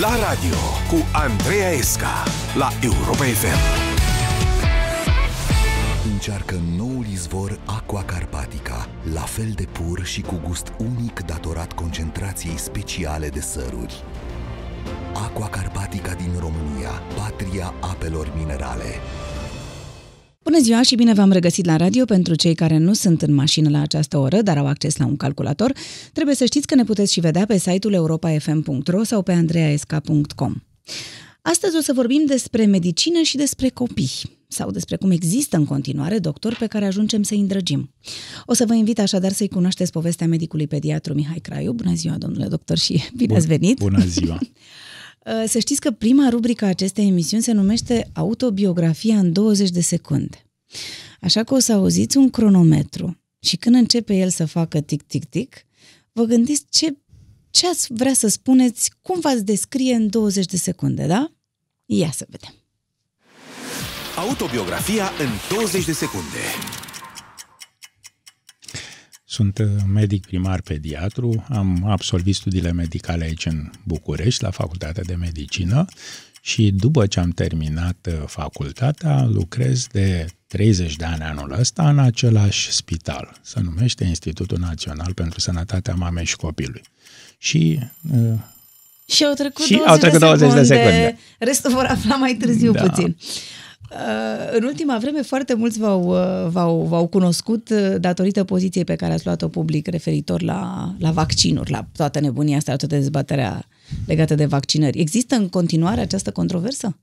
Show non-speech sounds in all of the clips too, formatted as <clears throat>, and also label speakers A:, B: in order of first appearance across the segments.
A: La radio cu Andreea Esca la Europa FM.
B: Încearcă noul izvor Aqua Carpatica, la fel de pur și cu gust unic datorat concentrației speciale de săruri. Aqua Carpatica din România, patria apelor minerale.
C: Bună ziua și bine v-am regăsit la radio pentru cei care nu sunt în mașină la această oră, dar au acces la un calculator. Trebuie să știți că ne puteți și vedea pe site-ul europafm.ro sau pe andreaesca.com. Astăzi o să vorbim despre medicină și despre copii sau despre cum există în continuare doctori pe care ajungem să-i îndrăgim. O să vă invit așadar să-i cunoașteți povestea medicului pediatru Mihai Craiu. Bună ziua, domnule doctor, și bine
D: Bun,
C: ați venit!
D: Bună ziua! <laughs>
C: Să știți că prima rubrică a acestei emisiuni se numește Autobiografia în 20 de secunde. Așa că o să auziți un cronometru și când începe el să facă tic-tic-tic, vă gândiți ce, ce ați vrea să spuneți, cum v-ați descrie în 20 de secunde, da? Ia să vedem.
A: Autobiografia în 20 de secunde.
D: Sunt uh, medic primar pediatru, am absolvit studiile medicale aici în București, la Facultatea de Medicină și după ce am terminat uh, facultatea, lucrez de 30 de ani anul ăsta în același spital. Se numește Institutul Național pentru Sănătatea Mamei și Copilului. Și uh,
C: și au trecut,
D: și
C: 20,
D: au trecut 20
C: de, secunde.
D: de secunde.
C: Restul vor afla mai târziu
D: Da.
C: puțin. Uh, În ultima vreme foarte mulți v-au, uh, v-au, v-au cunoscut uh, datorită poziției pe care ați luat-o public referitor la, la vaccinuri, la toată nebunia asta, la toată dezbaterea legată de vaccinări. Există în continuare această controversă?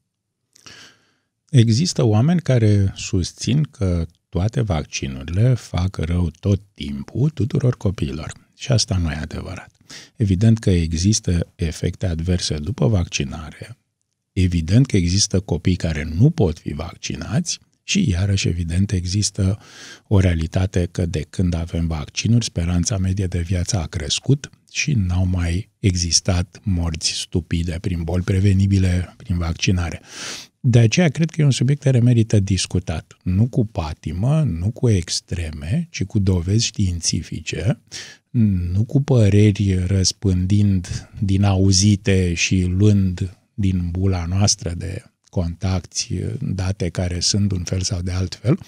D: Există oameni care susțin că toate vaccinurile fac rău tot timpul tuturor copiilor. Și asta nu e adevărat. Evident că există efecte adverse după vaccinare, evident că există copii care nu pot fi vaccinați și iarăși evident există o realitate că de când avem vaccinuri, speranța medie de viață a crescut și n-au mai existat morți stupide prin boli prevenibile prin vaccinare. De aceea cred că e un subiect care merită discutat. Nu cu patimă, nu cu extreme, ci cu dovezi științifice, nu cu păreri răspândind din auzite și luând din bula noastră de contacti date care sunt un fel sau de altfel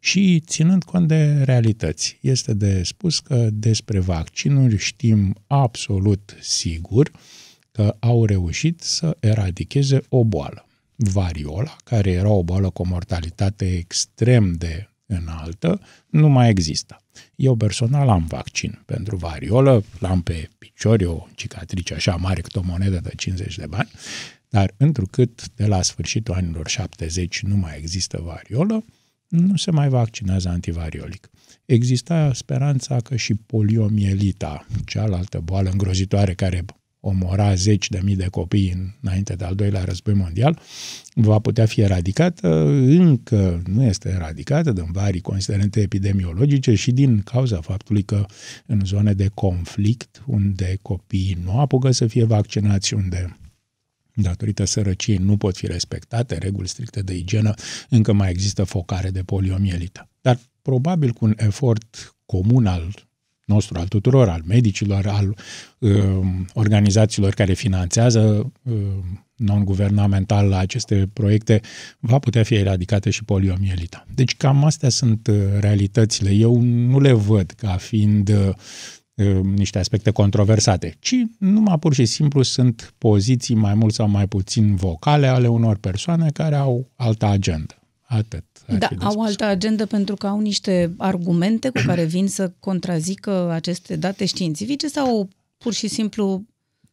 D: și ținând cont de realități. Este de spus că despre vaccinuri știm absolut sigur că au reușit să eradicheze o boală variola, care era o boală cu o mortalitate extrem de înaltă, nu mai există. Eu personal am vaccin pentru variolă, l-am pe picior, e o cicatrice așa mare cât o monedă de 50 de bani, dar întrucât de la sfârșitul anilor 70 nu mai există variolă, nu se mai vaccinează antivariolic. Exista speranța că și poliomielita, cealaltă boală îngrozitoare care omora zeci de mii de copii înainte de al doilea război mondial, va putea fi eradicată, încă nu este eradicată din vari considerente epidemiologice și din cauza faptului că în zone de conflict, unde copiii nu apucă să fie vaccinați, unde datorită sărăciei nu pot fi respectate reguli stricte de igienă, încă mai există focare de poliomielită. Dar probabil cu un efort comun al nostru, al tuturor, al medicilor, al uh, organizațiilor care finanțează uh, non-guvernamental la aceste proiecte, va putea fi eradicată și poliomielita. Deci cam astea sunt uh, realitățile. Eu nu le văd ca fiind uh, niște aspecte controversate, ci numai pur și simplu sunt poziții mai mult sau mai puțin vocale ale unor persoane care au altă agendă. Atât. Ar
C: Da,
D: fi de
C: au
D: spus.
C: altă agendă pentru că au niște argumente cu care vin să contrazică aceste date științifice sau pur și simplu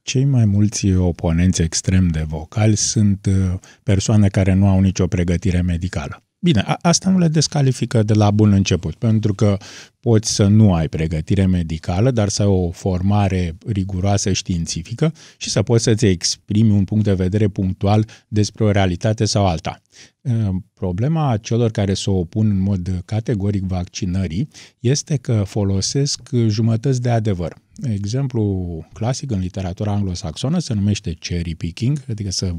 D: Cei mai mulți oponenți extrem de vocali sunt uh, persoane care nu au nicio pregătire medicală. Bine, a- asta nu le descalifică de la bun început, pentru că poți să nu ai pregătire medicală, dar să ai o formare riguroasă științifică și să poți să-ți exprimi un punct de vedere punctual despre o realitate sau alta. Uh, Problema celor care se opun în mod categoric vaccinării este că folosesc jumătăți de adevăr. Exemplu clasic în literatura anglosaxonă se numește cherry picking, adică să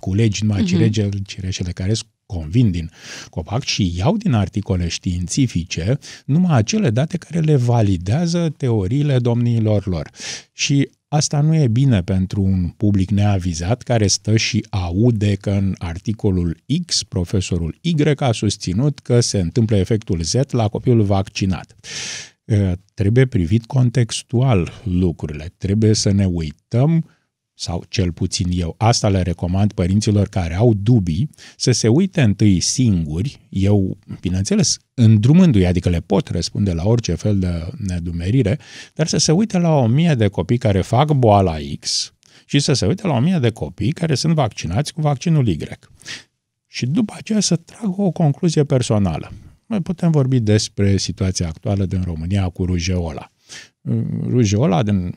D: culegi numai cirege, cireșele care sunt convin din copac și iau din articole științifice numai acele date care le validează teoriile domniilor lor. Și Asta nu e bine pentru un public neavizat care stă și aude că în articolul X profesorul Y a susținut că se întâmplă efectul Z la copilul vaccinat. Trebuie privit contextual lucrurile, trebuie să ne uităm sau cel puțin eu, asta le recomand părinților care au dubii, să se uite întâi singuri, eu, bineînțeles, îndrumându-i, adică le pot răspunde la orice fel de nedumerire, dar să se uite la o mie de copii care fac boala X și să se uite la o mie de copii care sunt vaccinați cu vaccinul Y. Și după aceea să tragă o concluzie personală. Noi putem vorbi despre situația actuală din România cu rujeola rujeola din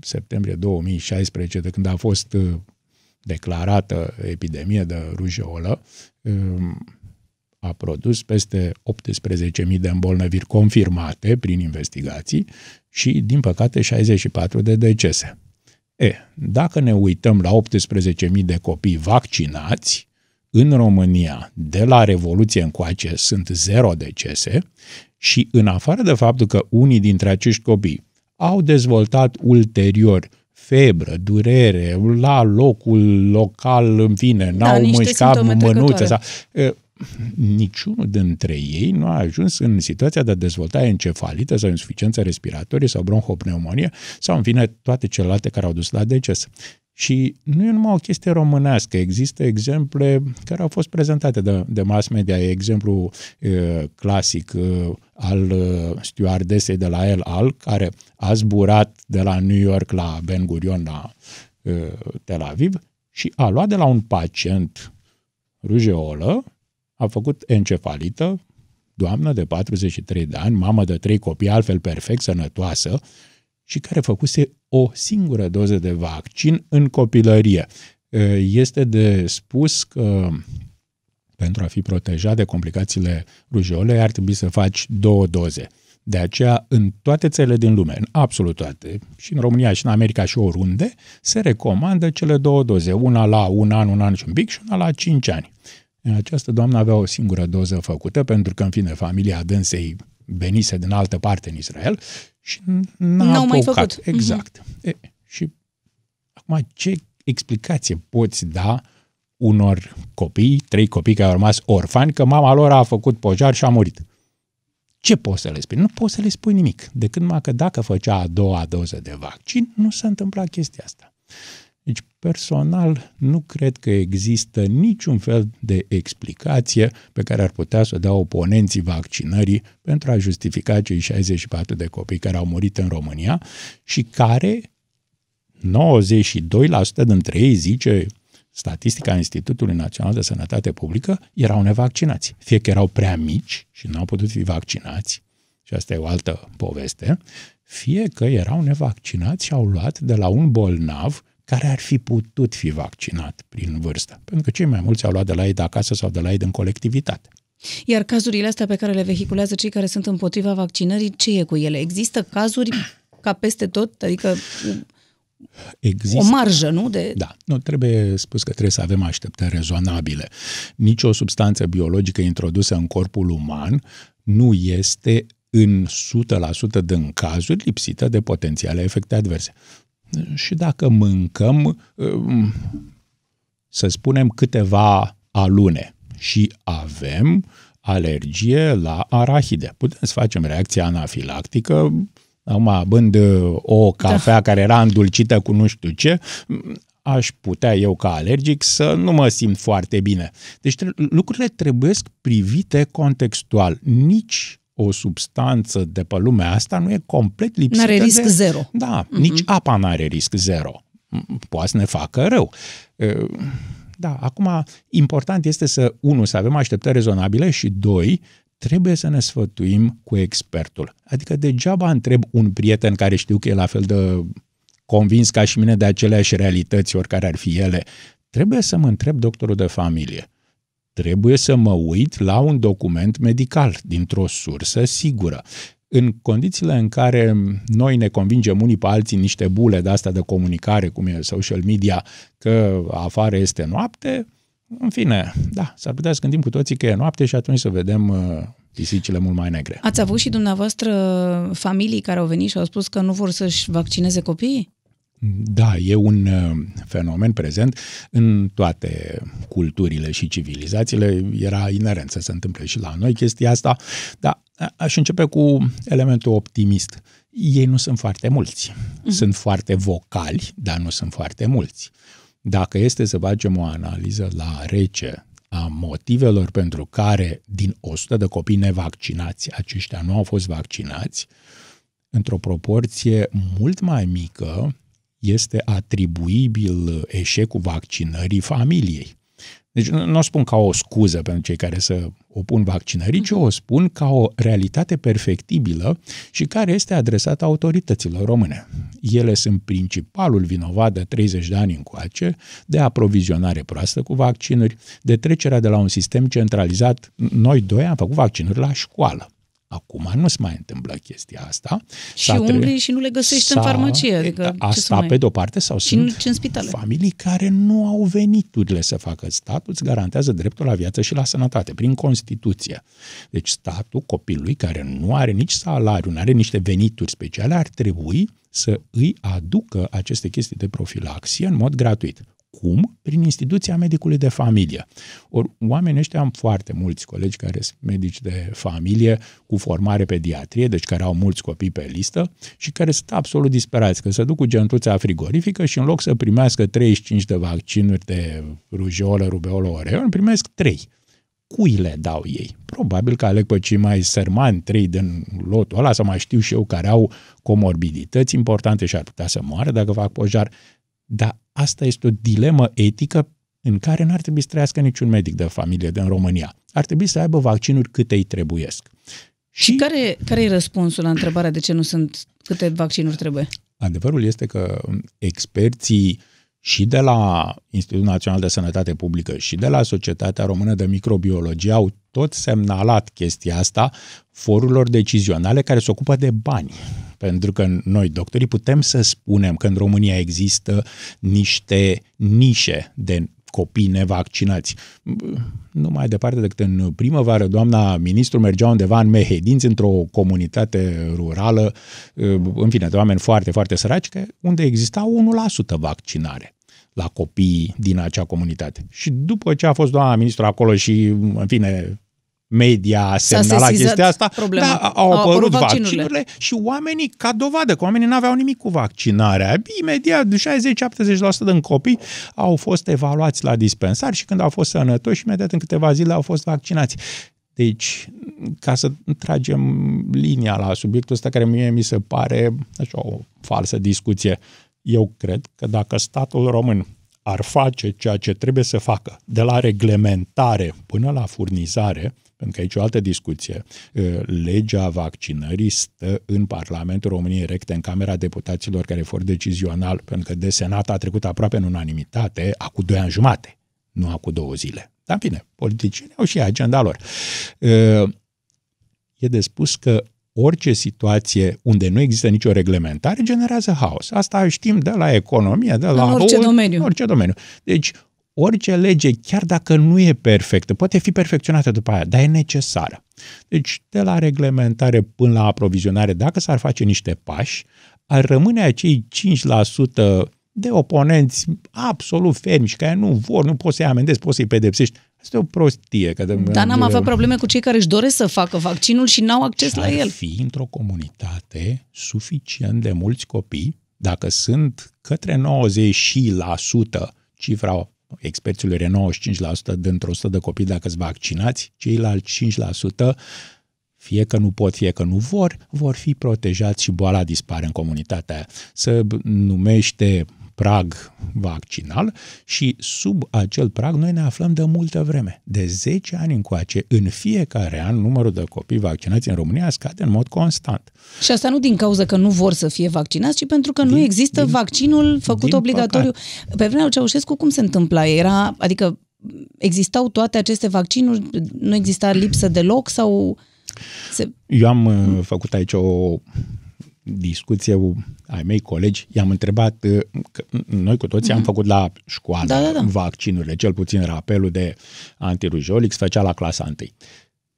D: septembrie 2016, de când a fost uh, declarată epidemie de rujeolă, um, a produs peste 18.000 de îmbolnăviri confirmate prin investigații și, din păcate, 64 de decese. E, dacă ne uităm la 18.000 de copii vaccinați, în România, de la Revoluție încoace, sunt zero decese și în afară de faptul că unii dintre acești copii au dezvoltat ulterior febră, durere, la locul local, în fine, da, n-au mâșcat mânuțe. Sau, niciunul dintre ei nu a ajuns în situația de dezvoltare encefalită sau insuficiență respiratorie sau bronhopneumonie sau, în fine, toate celelalte care au dus la deces. Și nu e numai o chestie românească, există exemple care au fost prezentate de, de mass media. E exemplu e, clasic e, al e, stewardesei de la El Al, care a zburat de la New York la Ben Gurion la e, Tel Aviv și a luat de la un pacient rujeolă, a făcut encefalită, doamnă de 43 de ani, mamă de trei copii, altfel perfect sănătoasă, și care făcuse o singură doză de vaccin în copilărie. Este de spus că pentru a fi protejat de complicațiile rujeolei ar trebui să faci două doze. De aceea, în toate țările din lume, în absolut toate, și în România, și în America, și oriunde, se recomandă cele două doze, una la un an, un an și un pic și una la cinci ani. Această doamnă avea o singură doză făcută, pentru că, în fine, familia dânsei venise din altă parte în Israel și n-a N-au mai făcut. Exact. Mm-hmm. E, și acum, ce explicație poți da unor copii, trei copii care au rămas orfani, că mama lor a făcut pojar și a murit? Ce poți să le spui? Nu poți să le spui nimic, decât numai că dacă făcea a doua doză de vaccin, nu se întâmpla chestia asta. Deci, personal, nu cred că există niciun fel de explicație pe care ar putea să o dea oponenții vaccinării pentru a justifica cei 64 de copii care au murit în România și care 92% dintre ei, zice statistica Institutului Național de Sănătate Publică, erau nevaccinați. Fie că erau prea mici și nu au putut fi vaccinați, și asta e o altă poveste, fie că erau nevaccinați și au luat de la un bolnav care ar fi putut fi vaccinat prin vârstă. Pentru că cei mai mulți au luat de la ei de acasă sau de la ei din colectivitate.
C: Iar cazurile astea pe care le vehiculează cei care sunt împotriva vaccinării, ce e cu ele? Există cazuri ca peste tot? Adică Există. O marjă, nu? De...
D: Da, nu, trebuie spus că trebuie să avem așteptări rezonabile. Nici o substanță biologică introdusă în corpul uman nu este în 100% din cazuri lipsită de potențiale efecte adverse și dacă mâncăm, um, să spunem, câteva alune și avem alergie la arahide. Putem să facem reacția anafilactică, acum bând o cafea da. care era îndulcită cu nu știu ce, aș putea eu ca alergic să nu mă simt foarte bine. Deci lucrurile trebuie privite contextual. Nici o substanță de pe lumea asta nu e complet lipsită
C: N-are risc
D: de...
C: zero.
D: Da, uh-huh. nici apa nu are risc zero. Poate să ne facă rău. Da, acum important este să, unu, să avem așteptări rezonabile și, doi, trebuie să ne sfătuim cu expertul. Adică degeaba întreb un prieten care știu că e la fel de convins ca și mine de aceleași realități, oricare ar fi ele. Trebuie să mă întreb doctorul de familie trebuie să mă uit la un document medical dintr-o sursă sigură. În condițiile în care noi ne convingem unii pe alții niște bule de asta de comunicare, cum e social media, că afară este noapte, în fine, da, s-ar putea să gândim cu toții că e noapte și atunci să vedem uh, pisicile mult mai negre.
C: Ați avut și dumneavoastră familii care au venit și au spus că nu vor să-și vaccineze copiii?
D: Da, e un uh, fenomen prezent în toate culturile și civilizațiile. Era inerent să se întâmple și la noi chestia asta, dar aș începe cu elementul optimist. Ei nu sunt foarte mulți. Uh-huh. Sunt foarte vocali, dar nu sunt foarte mulți. Dacă este să facem o analiză la rece a motivelor pentru care din 100 de copii nevaccinați, aceștia nu au fost vaccinați, într-o proporție mult mai mică, este atribuibil eșecul vaccinării familiei. Deci nu o spun ca o scuză pentru cei care să opun vaccinării, ci o spun ca o realitate perfectibilă și care este adresată autorităților române. Ele sunt principalul vinovat de 30 de ani încoace de aprovizionare proastă cu vaccinuri, de trecerea de la un sistem centralizat. Noi doi am făcut vaccinuri la școală. Acum nu se mai întâmplă chestia asta.
C: Și umbli și nu le găsești în farmacie. Adică
D: asta pe de-o parte sau
C: și
D: sunt
C: în, în spitale.
D: familii care nu au veniturile să facă. Statul îți garantează dreptul la viață și la sănătate prin Constituție. Deci statul copilului care nu are nici salariu, nu are niște venituri speciale, ar trebui să îi aducă aceste chestii de profilaxie în mod gratuit. Cum? Prin instituția medicului de familie. Or, oamenii ăștia am foarte mulți colegi care sunt medici de familie cu formare pediatrie, deci care au mulți copii pe listă și care sunt absolut disperați, că se duc cu gentuța frigorifică și în loc să primească 35 de vaccinuri de rujeolă, rubeolă, oreon, primesc 3 cui le dau ei? Probabil că aleg pe cei mai sărmani, trei din lotul ăla, sau mai știu și eu, care au comorbidități importante și ar putea să moară dacă fac pojar. Dar asta este o dilemă etică în care n-ar trebui să trăiască niciun medic de familie din România. Ar trebui să aibă vaccinuri câte îi trebuiesc.
C: Și, și care, care e răspunsul la întrebarea de ce nu sunt câte vaccinuri trebuie?
D: Adevărul este că experții și de la Institutul Național de Sănătate Publică și de la Societatea Română de Microbiologie au tot semnalat chestia asta forurilor decizionale care se ocupă de bani. Pentru că noi, doctorii, putem să spunem că în România există niște nișe de copii nevaccinați. Nu mai departe decât în primăvară, doamna ministru mergea undeva în Mehedinți, într-o comunitate rurală, în fine, de oameni foarte, foarte săraci, unde exista 1% vaccinare la copii din acea comunitate. Și după ce a fost doamna ministru acolo și, în fine, media a semnalat chestia asta, problema. da, au, au apărut, apărut vaccinurile. vaccinurile și oamenii, ca dovadă că oamenii nu aveau nimic cu vaccinarea, imediat 60-70% din copii au fost evaluați la dispensar și când au fost sănătoși, imediat în câteva zile au fost vaccinați. Deci, ca să tragem linia la subiectul ăsta care mie mi se pare așa o falsă discuție, eu cred că dacă statul român ar face ceea ce trebuie să facă, de la reglementare până la furnizare, pentru că aici o altă discuție. Legea vaccinării stă în Parlamentul României recte, în Camera Deputaților, care for decizional, pentru că de Senat a trecut aproape în unanimitate, acum doi ani jumate, nu acum două zile. Dar, în fine, politicienii au și agenda lor. E de spus că orice situație unde nu există nicio reglementare generează haos. Asta știm de la economie, de la...
C: În orice domeniu.
D: Orice domeniu. Deci, orice lege, chiar dacă nu e perfectă, poate fi perfecționată după aia, dar e necesară. Deci, de la reglementare până la aprovizionare, dacă s-ar face niște pași, ar rămâne acei 5% de oponenți absolut fermi și care nu vor, nu poți să-i amendezi, poți să-i pedepsești. Asta e o prostie. Că
C: Dar n-am avea probleme cu cei care își doresc să facă vaccinul și n-au acces la el.
D: fi într-o comunitate suficient de mulți copii, dacă sunt către 90% cifra experților e 95% dintr-o 100 de copii dacă sunt vaccinați, ceilalți 5% fie că nu pot, fie că nu vor, vor fi protejați și boala dispare în comunitatea aia. Se numește prag vaccinal și sub acel prag noi ne aflăm de multă vreme. De 10 ani încoace, în fiecare an, numărul de copii vaccinați în România scade în mod constant.
C: Și asta nu din cauza că nu vor să fie vaccinați, ci pentru că din, nu există din, vaccinul făcut obligatoriu. Păcat. Pe vremea Ceaușescu cum se întâmpla? Era, adică existau toate aceste vaccinuri, nu exista lipsă deloc sau...
D: Se... Eu am uh, făcut aici o discuție ai mei colegi, i-am întrebat, uh, că noi cu toții mm-hmm. am mhm. făcut la școală da, da, da. vaccinurile, cel puțin rapelul de antirujolic se făcea la clasa 1.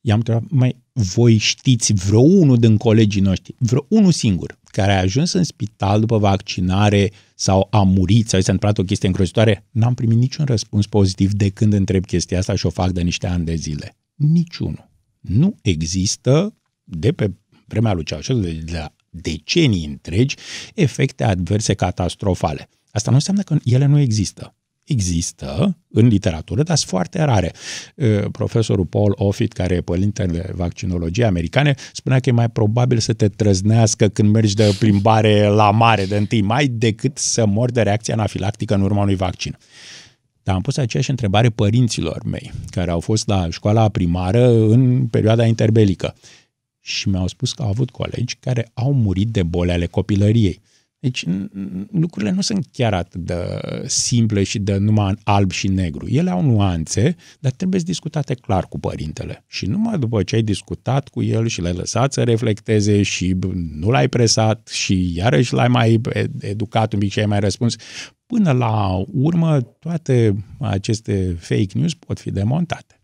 D: I-am întrebat, mai voi știți vreo unul din colegii noștri, vreo unul singur, care a ajuns în spital după vaccinare sau a murit sau i s-a întâmplat o chestie îngrozitoare, n-am primit niciun răspuns pozitiv de când întreb chestia asta și o fac de niște ani de zile. Niciunul. Nu există de pe vremea lui Ceaușescu, de la decenii întregi, efecte adverse catastrofale. Asta nu înseamnă că ele nu există există în literatură, dar sunt foarte rare. Profesorul Paul Offit, care e părintele vaccinologiei americane, spunea că e mai probabil să te trăznească când mergi de plimbare la mare de 1 mai decât să mori de reacție anafilactică în urma unui vaccin. Dar am pus aceeași întrebare părinților mei, care au fost la școala primară în perioada interbelică. Și mi-au spus că au avut colegi care au murit de boli ale copilăriei. Deci lucrurile nu sunt chiar atât de simple și de numai în alb și negru. Ele au nuanțe, dar trebuie să discutate clar cu părintele. Și numai după ce ai discutat cu el și l-ai lăsat să reflecteze și nu l-ai presat și iarăși l-ai mai educat un pic și ai mai răspuns, până la urmă toate aceste fake news pot fi demontate.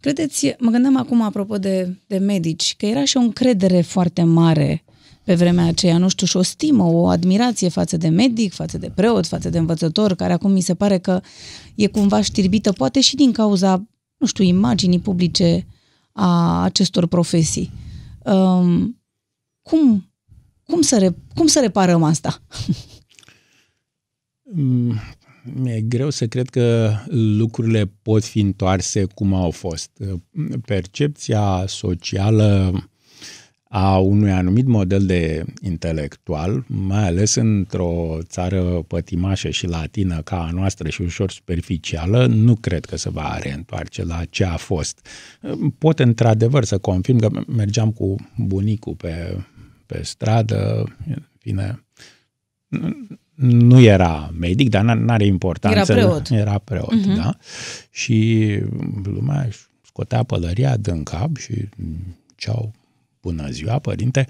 C: Credeți, mă gândeam acum apropo de, de medici, că era și o încredere foarte mare pe vremea aceea, nu știu, și o stimă, o admirație față de medic, față de preot, față de învățător, care acum mi se pare că e cumva știrbită, poate și din cauza, nu știu, imaginii publice a acestor profesii. Um, cum, cum, să re, cum să reparăm asta?
D: Mm, mi-e greu să cred că lucrurile pot fi întoarse cum au fost. Percepția socială a unui anumit model de intelectual, mai ales într-o țară pătimașă și latină ca a noastră și ușor superficială, nu cred că se va reîntoarce la ce a fost. Pot într-adevăr să confirm că mergeam cu bunicul pe, pe stradă, bine, nu era medic, dar n-are importanță.
C: Era preot.
D: Era preot, uh-huh. da. Și lumea scotea pălăria din cap și ceau bună ziua, părinte,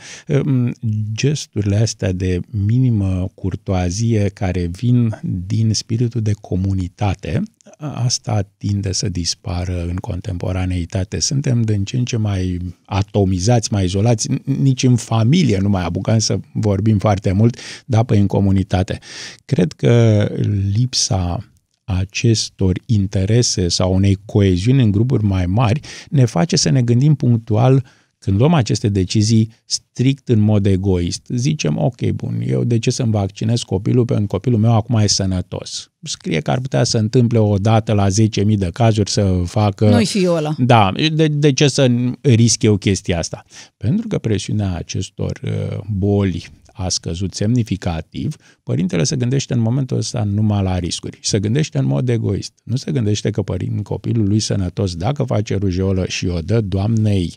D: gesturile astea de minimă curtoazie care vin din spiritul de comunitate, asta tinde să dispară în contemporaneitate. Suntem de în ce în ce mai atomizați, mai izolați, nici în familie nu mai apucăm să vorbim foarte mult, dar pe în comunitate. Cred că lipsa acestor interese sau unei coeziuni în grupuri mai mari ne face să ne gândim punctual uh, când luăm aceste decizii strict în mod egoist, zicem, ok, bun, eu de ce să-mi vaccinez copilul, pentru că copilul meu acum e sănătos. Scrie că ar putea să întâmple o dată la 10.000 de cazuri să facă...
C: Nu-i fiul ăla.
D: Da, de, de ce să risc eu chestia asta? Pentru că presiunea acestor uh, boli a scăzut semnificativ, părintele se gândește în momentul ăsta numai la riscuri. Se gândește în mod egoist. Nu se gândește că părin, copilul lui sănătos, dacă face rujeolă și o dă doamnei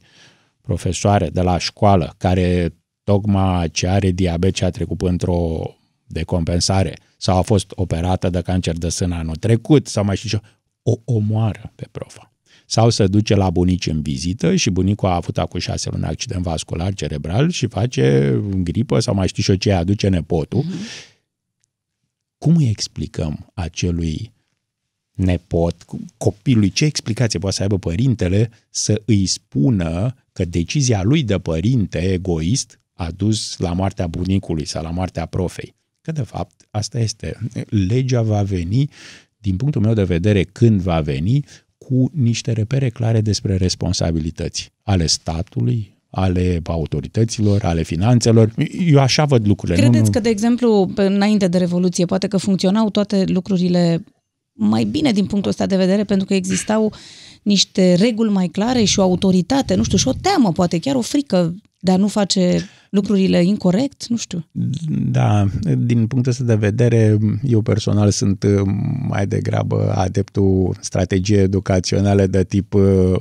D: profesoare de la școală care tocmai ce are diabet și a trecut într-o decompensare sau a fost operată de cancer de sân anul trecut sau mai știu ce, o omoară pe profa. Sau se duce la bunici în vizită și bunicul a avut acum șase luni accident vascular cerebral și face gripă sau mai știu și eu ce aduce nepotul. Mm-hmm. Cum îi explicăm acelui nepot, copilului, ce explicație poate să aibă părintele să îi spună că decizia lui de părinte egoist a dus la moartea bunicului sau la moartea profei. Că de fapt asta este. Legea va veni, din punctul meu de vedere, când va veni, cu niște repere clare despre responsabilități ale statului, ale autorităților, ale finanțelor. Eu așa văd lucrurile.
C: Credeți nu, că, de exemplu, înainte de Revoluție, poate că funcționau toate lucrurile mai bine din punctul ăsta de vedere, pentru că existau niște reguli mai clare și o autoritate, nu știu, și o teamă, poate chiar o frică de a nu face lucrurile incorrect, nu știu.
D: Da, din punctul ăsta de vedere, eu personal sunt uh, mai degrabă adeptul strategii educaționale de tip uh,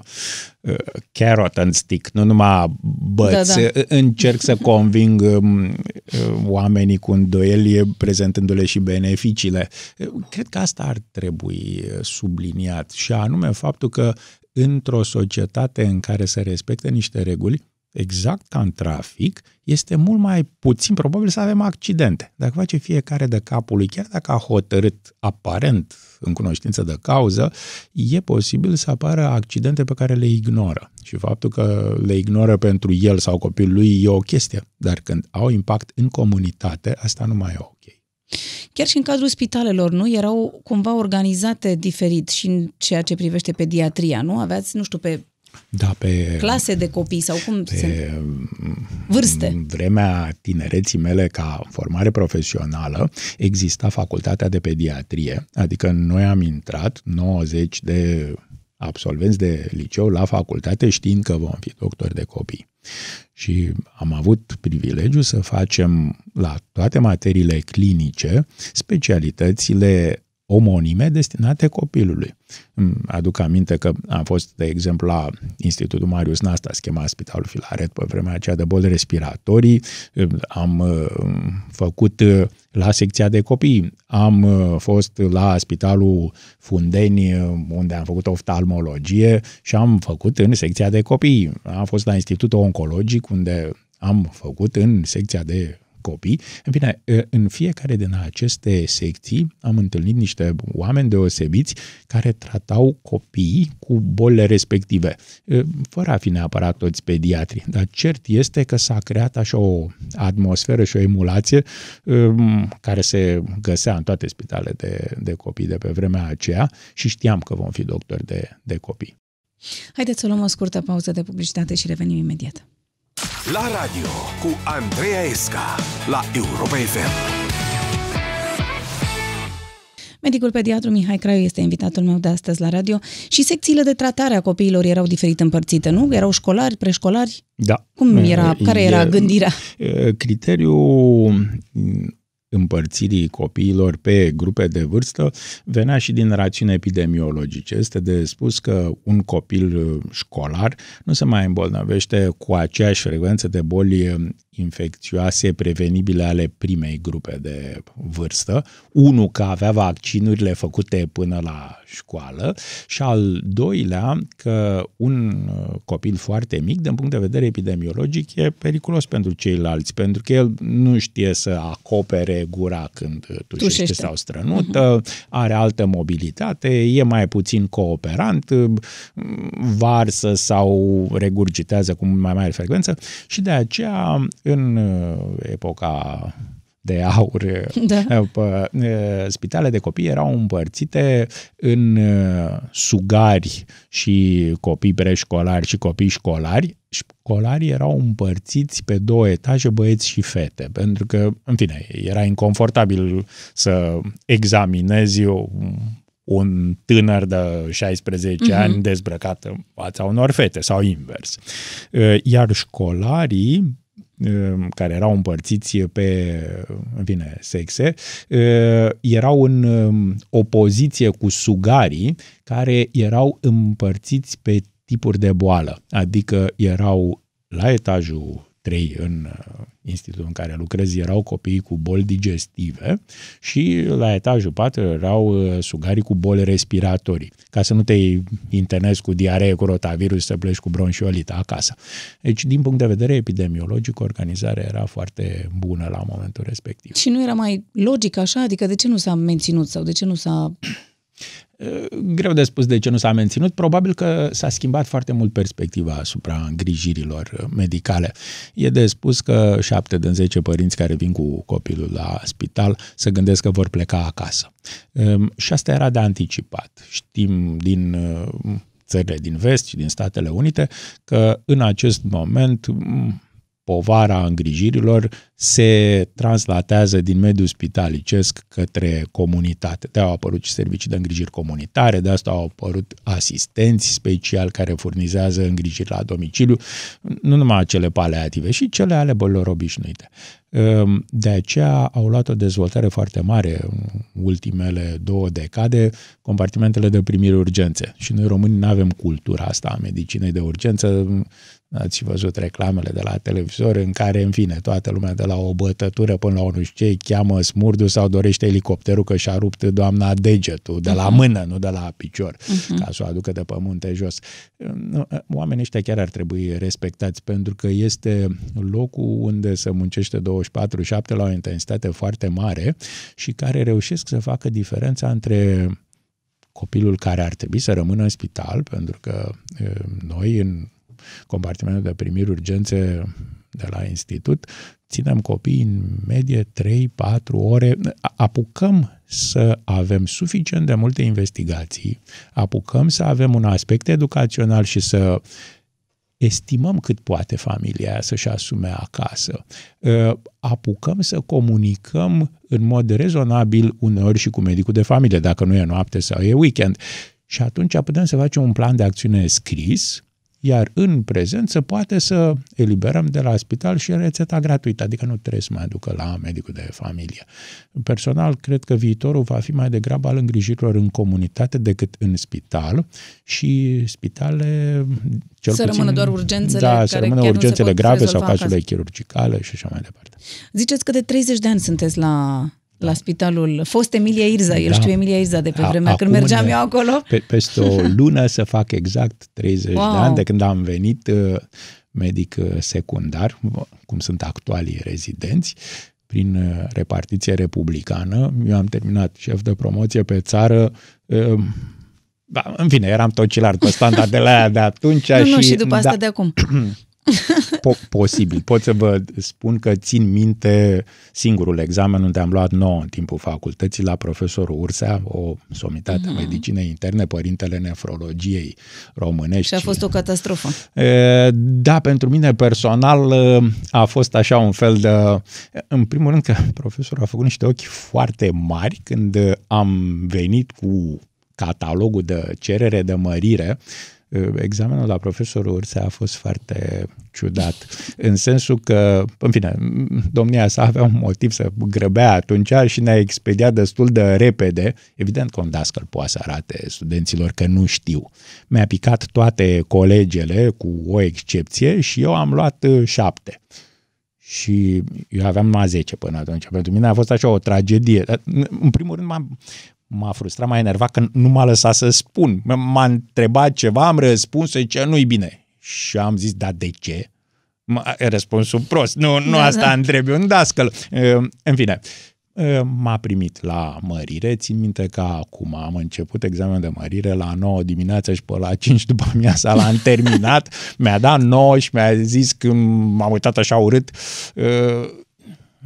D: uh, carrot and stick, nu numai băți. Da, da. Încerc să conving um, uh, oamenii cu îndoieli prezentându-le și beneficiile. Cred că asta ar trebui subliniat și anume faptul că într-o societate în care se respectă niște reguli, exact ca în trafic, este mult mai puțin probabil să avem accidente. Dacă face fiecare de capul lui, chiar dacă a hotărât aparent în cunoștință de cauză, e posibil să apară accidente pe care le ignoră. Și faptul că le ignoră pentru el sau copilul lui e o chestie, dar când au impact în comunitate, asta nu mai e ok.
C: Chiar și în cadrul spitalelor, nu? Erau cumva organizate diferit și în ceea ce privește pediatria, nu? Aveați, nu știu, pe
D: da, pe...
C: Clase de copii sau cum
D: pe,
C: se... Vârste.
D: În vremea tinereții mele ca formare profesională exista facultatea de pediatrie, adică noi am intrat 90 de absolvenți de liceu la facultate știind că vom fi doctori de copii. Și am avut privilegiu să facem la toate materiile clinice specialitățile omonime destinate copilului. Îmi aduc aminte că am fost, de exemplu, la Institutul Marius Nasta, schema Spitalul Filaret, pe vremea aceea de boli respiratorii, am uh, făcut uh, la secția de copii, am uh, fost la Spitalul Fundeni, unde am făcut oftalmologie și am făcut în secția de copii. Am fost la Institutul Oncologic, unde am făcut în secția de copii. În fine, în fiecare din aceste secții am întâlnit niște oameni deosebiți care tratau copiii cu bolile respective, fără a fi neapărat toți pediatri. Dar cert este că s-a creat așa o atmosferă și o emulație care se găsea în toate spitalele de, de copii de pe vremea aceea și știam că vom fi doctori de, de copii.
C: Haideți să luăm o scurtă pauză de publicitate și revenim imediat.
A: La radio cu Andreea Esca la Europa FM.
C: Medicul pediatru Mihai Craiu este invitatul meu de astăzi la radio și secțiile de tratare a copiilor erau diferit împărțite, nu? Erau școlari, preșcolari?
D: Da.
C: Cum era? Care era gândirea?
D: Criteriul împărțirii copiilor pe grupe de vârstă venea și din rațiuni epidemiologice. Este de spus că un copil școlar nu se mai îmbolnăvește cu aceeași frecvență de boli infecțioase prevenibile ale primei grupe de vârstă. Unul că avea vaccinurile făcute până la școală și al doilea că un copil foarte mic, din punct de vedere epidemiologic, e periculos pentru ceilalți, pentru că el nu știe să acopere gura când tușește, tușește. sau strănută, uh-huh. are altă mobilitate, e mai puțin cooperant, varsă sau regurgitează cu mai mare frecvență și de aceea în uh, epoca de aur, da. <laughs> Uh, uh, spitale de copii erau împărțite în sugari și copii preșcolari și copii școlari. Școlarii erau împărțiți pe două etaje, băieți și fete, pentru că, în fine, era inconfortabil să examinezi un tânăr de 16 uh-huh. ani dezbrăcat în fața unor fete sau invers. Iar școlarii Um, care erau împărțiți pe, în fine, sexe, uh, erau în um, opoziție cu sugarii care erau împărțiți pe tipuri de boală, adică erau la etajul 3 în uh, institutul în care lucrez erau copii cu boli digestive și la etajul 4 erau uh, sugarii cu boli respiratorii, ca să nu te internezi cu diaree, cu rotavirus, să pleci cu bronșiolită acasă. Deci, din punct de vedere epidemiologic, organizarea era foarte bună la momentul respectiv.
C: Și nu era mai logic așa? Adică de ce nu s-a menținut sau de ce nu s-a
D: Greu de spus de ce nu s-a menținut. Probabil că s-a schimbat foarte mult perspectiva asupra îngrijirilor medicale. E de spus că șapte din zece părinți care vin cu copilul la spital se gândesc că vor pleca acasă. Ehm, și asta era de anticipat. Știm din țările din vest și din Statele Unite că în acest moment povara îngrijirilor se translatează din mediul spitalicesc către comunitate. De au apărut și servicii de îngrijiri comunitare, de asta au apărut asistenți special care furnizează îngrijiri la domiciliu, nu numai cele paliative, și cele ale bolilor obișnuite. Ehm, de aceea au luat o dezvoltare foarte mare în ultimele două decade compartimentele de primire urgențe. Și noi români nu avem cultura asta a medicinei de urgență. Ați văzut reclamele de la televizor în care, în fine, toată lumea de la o bătătură până la urmă ce cheamă smurdu sau dorește elicopterul că și-a rupt doamna degetul de la uh-huh. mână, nu de la picior, uh-huh. ca să o aducă de pe munte jos. Oamenii ăștia chiar ar trebui respectați pentru că este locul unde se muncește 24-7 la o intensitate foarte mare și care reușesc să facă diferența între copilul care ar trebui să rămână în spital, pentru că noi în compartimentul de primiri urgențe de la institut, ținem copiii în medie 3-4 ore, apucăm să avem suficient de multe investigații, apucăm să avem un aspect educațional și să estimăm cât poate familia aia să-și asume acasă. Apucăm să comunicăm în mod rezonabil uneori și cu medicul de familie, dacă nu e noapte sau e weekend. Și atunci putem să facem un plan de acțiune scris, iar în prezent se poate să eliberăm de la spital și rețeta gratuită, adică nu trebuie să mai ducă la medicul de familie. Personal, cred că viitorul va fi mai degrabă al îngrijirilor în comunitate decât în spital și spitale
C: cel să puțin, rămână doar urgențele
D: da,
C: care
D: să rămână urgențele grave sau cazurile chirurgicale și așa mai departe.
C: Ziceți că de 30 de ani sunteți la la spitalul fost Emilia Irza, el da. știu Emilia Irza de pe vremea Acum, când mergeam eu acolo.
D: Pe, peste o <laughs> lună să fac exact 30 wow. de ani de când am venit uh, medic uh, secundar, cum sunt actualii rezidenți, prin uh, repartiție republicană. Eu am terminat șef de promoție pe țară, da, în fine, eram tocilar pe standardele aia de atunci. <laughs>
C: nu, și, nu, și după asta da, de acum. <clears throat> <laughs>
D: Po- posibil. Pot să vă spun că țin minte singurul examen unde am luat 9 în timpul facultății la profesorul Ursea, o somitate mm-hmm. medicinei interne, părintele nefrologiei românești.
C: Și a fost o catastrofă.
D: E, da, pentru mine personal a fost așa un fel de... În primul rând că profesorul a făcut niște ochi foarte mari când am venit cu catalogul de cerere de mărire examenul la profesorul Ursea a fost foarte ciudat, în sensul că, în fine, domnia sa avea un motiv să grăbea atunci și ne-a expediat destul de repede. Evident că un dascăl poate să arate studenților că nu știu. Mi-a picat toate colegele, cu o excepție, și eu am luat uh, șapte și eu aveam numai 10 până atunci. Pentru mine a fost așa o tragedie. În primul rând m-am, m-a frustrat, m-a enervat că nu m-a lăsat să spun. M-a întrebat ceva, am răspuns, zice, nu-i bine. Și am zis, da, de ce? M-a răspunsul prost. Nu, nu da, asta da. întreb eu, un dascăl. În fine, m-a primit la mărire. Țin minte că acum am început examen de mărire la 9 dimineața și pe la 5 după amiaza l-am terminat. Mi-a dat 9 și mi-a zis că m-am uitat așa urât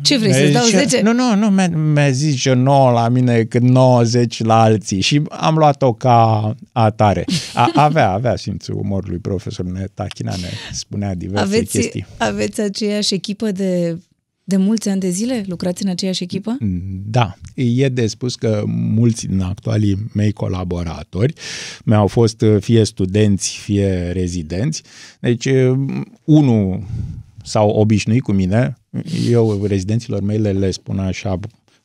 C: ce vrei, să-ți dau 10?
D: Nu, nu, nu, mi-a, mi-a zis ce 9 la mine cât 90 la alții și am luat-o ca atare. A, avea, avea simțul umorului profesor, ne tachina, ne spunea diverse
C: aveți,
D: chestii.
C: Aveți aceeași echipă de de mulți ani de zile lucrați în aceeași echipă?
D: Da. E de spus că mulți din actualii mei colaboratori mi-au fost fie studenți, fie rezidenți. Deci, unul s-au obișnuit cu mine. Eu rezidenților mei le, le spun așa,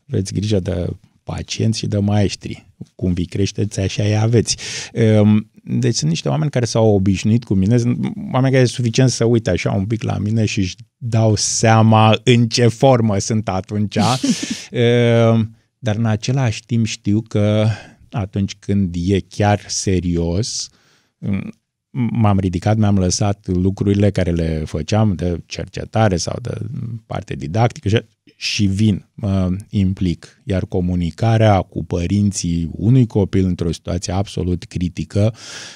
D: aveți grijă de pacienți și de maestri. Cum vi creșteți, așa îi aveți. Ehm, deci sunt niște oameni care s-au obișnuit cu mine, sunt oameni care e suficient să uite așa un pic la mine și își dau seama în ce formă sunt atunci. <laughs> Ehm, dar în același timp știu că atunci când e chiar serios, m-am ridicat, mi-am lăsat lucrurile care le făceam de cercetare sau de parte didactică și vin, mă implic. Iar comunicarea cu părinții unui copil într-o situație absolut critică,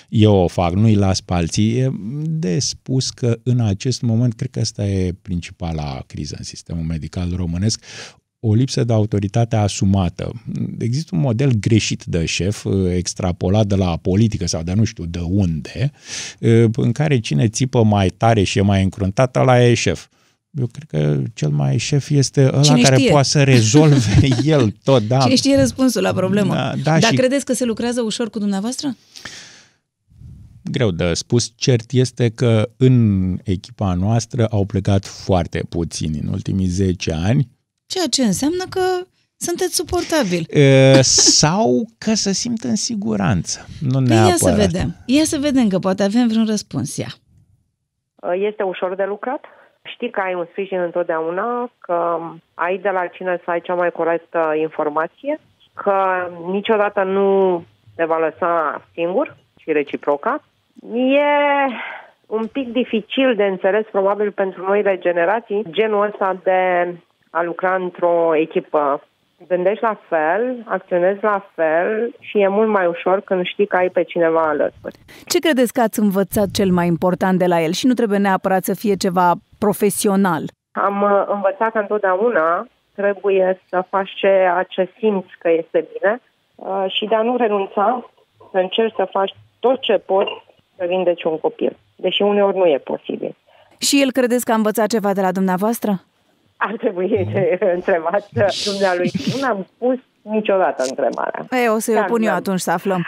D: eu o fac, nu-i las pe alții. E de spus că în acest moment, cred că asta e principala criză în sistemul medical românesc, o lipsă de autoritate asumată. Există un model greșit de șef, uh, extrapolat de la politică sau de nu știu de unde, uh, în care cine țipă mai tare și e mai încruntat, ăla e șef. Eu cred că cel mai șef este ăla Cine care știe? poate să rezolve <laughs> el tot. Da.
C: Cine știe răspunsul la problemă. Da, da, Dar și... credeți că se lucrează ușor cu dumneavoastră?
D: Greu de spus. Cert este că în echipa noastră au plecat foarte puțini în ultimii 10 ani
C: ceea ce înseamnă că sunteți suportabil.
D: E, sau că se simt în siguranță. Nu păi
C: ia să vedem. Ia să vedem că poate avem vreun răspuns. Ia.
E: Este ușor de lucrat? Știi că ai un sprijin întotdeauna, că ai de la cine să ai cea mai corectă informație, că niciodată nu te va lăsa singur și reciproca. E un pic dificil de înțeles, probabil pentru noile generații, genul ăsta de a lucra într-o echipă. Gândești la fel, acționezi la fel și e mult mai ușor când știi că ai pe cineva alături.
C: Ce credeți că ați învățat cel mai important de la el? Și nu trebuie neapărat să fie ceva profesional.
E: Am uh, învățat că întotdeauna trebuie să faci ceea ce simți că este bine uh, și de a nu renunța, să încerci să faci tot ce poți să vindeci un copil, deși uneori nu e posibil.
C: Și el credeți că a învățat ceva de la dumneavoastră?
E: Ar trebui să întrebați dumnealui. Nu am pus niciodată întrebarea.
C: Ei, o să-i o pun eu atunci să aflăm.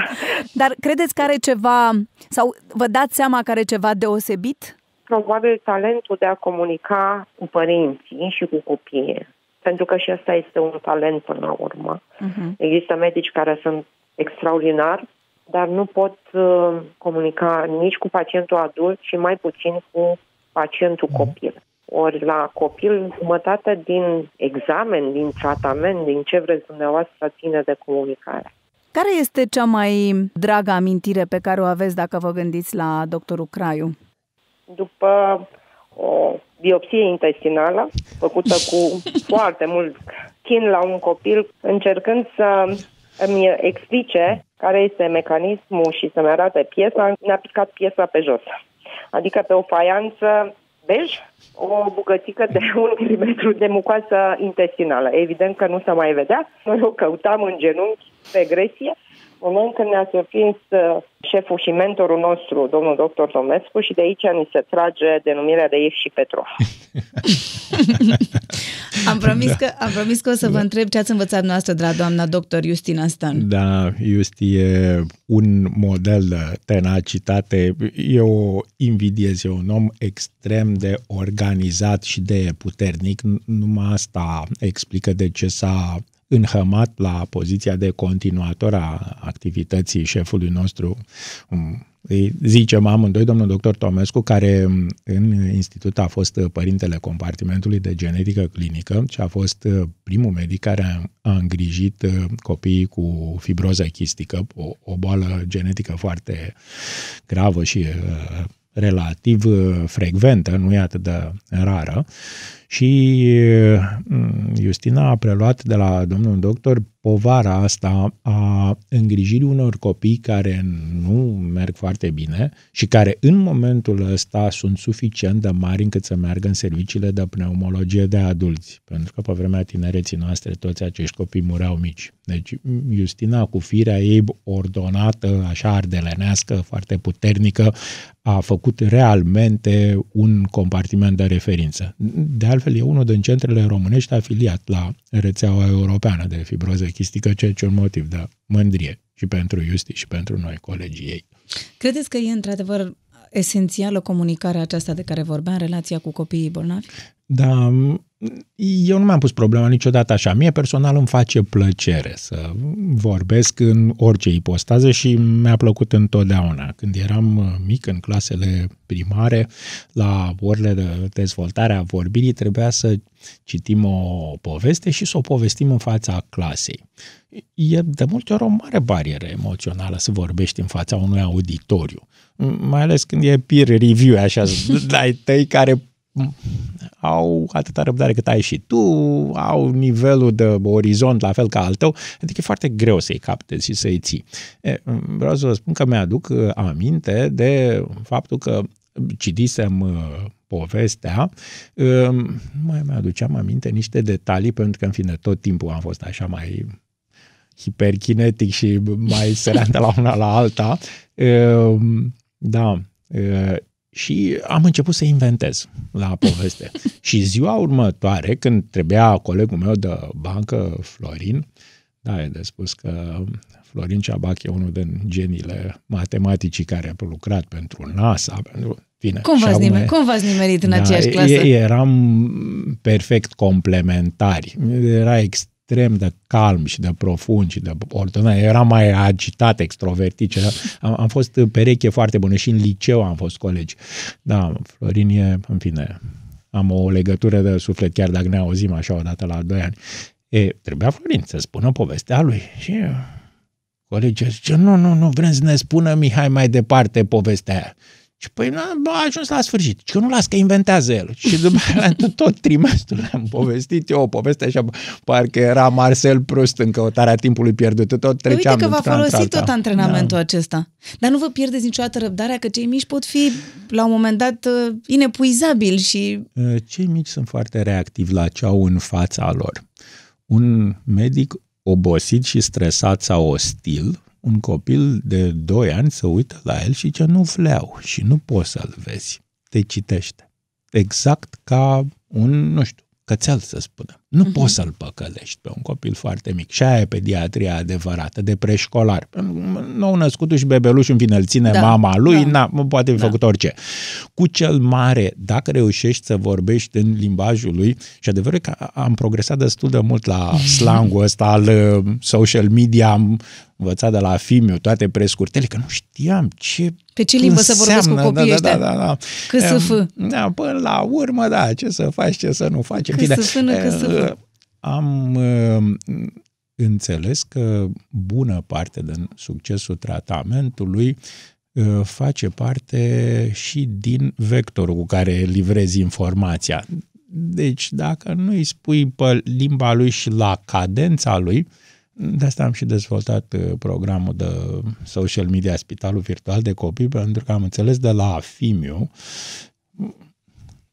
C: <laughs> Dar credeți că are ceva, sau vă dați seama că are ceva deosebit?
E: Probabil talentul de a comunica cu părinții și cu copiii. Pentru că și asta este un talent până la urmă. Uh-huh. Există medici care sunt extraordinari dar nu pot uh, comunica nici cu pacientul adult și mai puțin cu pacientul mhm. copil. Ori la copil, jumătate din examen, din tratament, din ce vreți dumneavoastră, ține de comunicare.
C: Care este cea mai dragă amintire pe care o aveți dacă vă gândiți la doctorul Craiu?
E: După o biopsie intestinală făcută cu <laughs> foarte mult chin la un copil, încercând să îmi explice care este mecanismul și să-mi arate piesa, ne-a picat piesa pe jos. Adică pe o faianță bej, o bucățică de <laughs> un milimetru de mucoasă intestinală. Evident că nu se mai vedea. Noi o căutam în genunchi pe gresie moment când ne-a surprins uh, șeful și mentorul nostru, domnul doctor Tomescu, și de aici ni se trage denumirea de Ief și Petrov. <laughs>
C: am, promis da. că, am promis că o să vă da. întreb ce ați învățat noastră de la doamna doctor Justina Stan.
D: Da, Justi e un model de tenacitate. Eu invidiez, e un om extrem de organizat și de puternic. Numai asta explică de ce s-a înhămat la poziția de continuator a activității șefului nostru. Um, îi zicem amândoi, domnul doctor Tomescu, care um, în institut a fost părintele compartimentului de genetică clinică și a fost uh, primul medic care a îngrijit uh, copiii cu fibroză chistică, o, o boală genetică foarte gravă și uh, relativ frecventă, nu e atât de rară și mm, Justina a preluat de la domnul doctor povara asta a îngrijirii unor copii care nu merg foarte bine și care în momentul ăsta sunt suficient de mari încât să meargă în serviciile de pneumologie de adulți. Pentru că pe vremea tinereții noastre toți acești copii mureau mici. Deci Justina cu firea ei ordonată, așa ardelenească, foarte puternică, a făcut realmente un compartiment de referință. De altfel, e unul din centrele românești afiliat la rețeaua europeană de fibroză chistică, ceea ce e un motiv de mândrie și pentru Iusti și pentru noi, colegii ei.
C: Credeți că e într-adevăr esențială comunicarea aceasta de care vorbeam, relația cu copiii bolnavi?
D: Da, eu nu mi-am pus problema niciodată așa. Mie personal îmi face plăcere să vorbesc în orice ipostază și mi-a plăcut întotdeauna. Când eram mic în clasele primare, la orele de dezvoltare a vorbirii, trebuia să citim o poveste și să o povestim în fața clasei. E de multe ori o mare barieră emoțională să vorbești în fața unui auditoriu. Mai ales când e peer review, așa, <laughs> ai tăi care au atâta răbdare cât ai și tu, au nivelul de orizont la fel ca al tău, adică e foarte greu să-i captezi și să-i ții. E, vreau să vă spun că mi-aduc uh, aminte de faptul că citisem uh, povestea, uh, nu mai mi-aduceam aminte niște detalii, pentru că, în fine, tot timpul am fost așa mai hiperkinetic și mai <laughs> sărean de la una la alta. Da, și am început să inventez la poveste. <laughs> și ziua următoare, când trebuia colegul meu de bancă, Florin, da, e de spus că Florin Ceabac e unul din geniile matematicii care a lucrat pentru NASA, pentru
C: Bine, cum, v-ați nimer- cum v-ați nimerit în da, aceeași clasă?
D: Eram perfect complementari. Era extrem extrem de calm și de profund și de ordonat. Era mai agitat, extrovertit. Am, am fost pereche foarte bună și în liceu am fost colegi. Da, Florin e, în fine, am o legătură de suflet, chiar dacă ne auzim așa odată la doi ani. E, trebuia Florin să spună povestea lui și colegii zice, nu, nu, nu, vrem să ne spună Mihai mai departe povestea aia. Și păi nu, a ajuns la sfârșit. Și că nu las că inventează el. Și după aia <laughs> tot trimestrul am povestit eu o poveste așa, parcă era Marcel Proust în căutarea timpului pierdut. Tot treceam
C: Uite că va folosi tot antrenamentul da. acesta. Dar nu vă pierdeți niciodată răbdarea că cei mici pot fi la un moment dat uh, inepuizabili și...
D: Uh, cei mici sunt foarte reactivi la ce au în fața lor. Un medic obosit și stresat sau ostil un copil de 2 ani să uită la el și ce nu vleau și nu poți să-l vezi. Te citește. Exact ca un, nu știu, cățel să spunem. Nu uh-huh. poți să-l păcălești pe un copil foarte mic. Și aia e pediatria adevărată, de preșcolar. Nou născutul și bebelușul, în fine, îl ține da, mama lui, da. na, poate fi da. făcut orice. Cu cel mare, dacă reușești să vorbești în limbajul lui, și adevărul că am progresat destul de mult la <laughs> slangul ăsta al uh, social media, am învățat de la Fimiu toate prescurtele, că nu știam ce
C: Pe ce limbă să vorbesc cu copiii
D: da,
C: ăștia?
D: Da, da, da.
C: Că să fă.
D: Da, până la urmă, da, ce să faci, ce să nu faci.
C: Că să fână, că să fă.
D: Am uh, înțeles că bună parte din succesul tratamentului uh, face parte și din vectorul cu care livrezi informația. Deci, dacă nu îi spui pe limba lui și la cadența lui, de asta am și dezvoltat uh, programul de social media Spitalul Virtual de Copii, pentru că am înțeles de la Fimiu,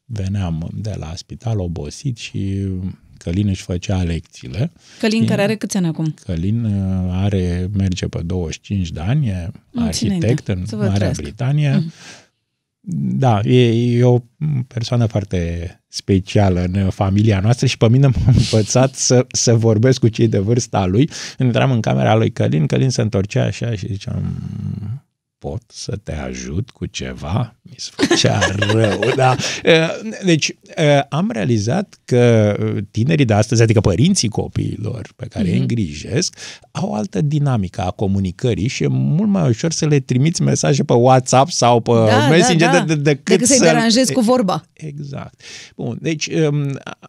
D: veneam de la spital obosit și Călin își făcea lecțiile.
C: Călin, care are câți ani acum?
D: Călin uh, are, merge pe 25 de ani, e arhitect în Marea trăiesc. Britanie. Mm. Da, e, e o persoană foarte specială în familia noastră și pe mine m-a învățat să, să vorbesc cu cei de vârsta lui. Intram în camera lui Călin, Călin se întorcea așa și ziceam pot să te ajut cu ceva? Mi se făcea <laughs> rău, da. Deci, am realizat că tinerii de astăzi, adică părinții copiilor pe care mm-hmm. îi îngrijesc, au altă dinamică a comunicării și e mult mai ușor să le trimiți mesaje pe WhatsApp sau pe da, Messenger da, da. De, de, decât,
C: decât să-i să... deranjezi cu vorba.
D: Exact. Bun, deci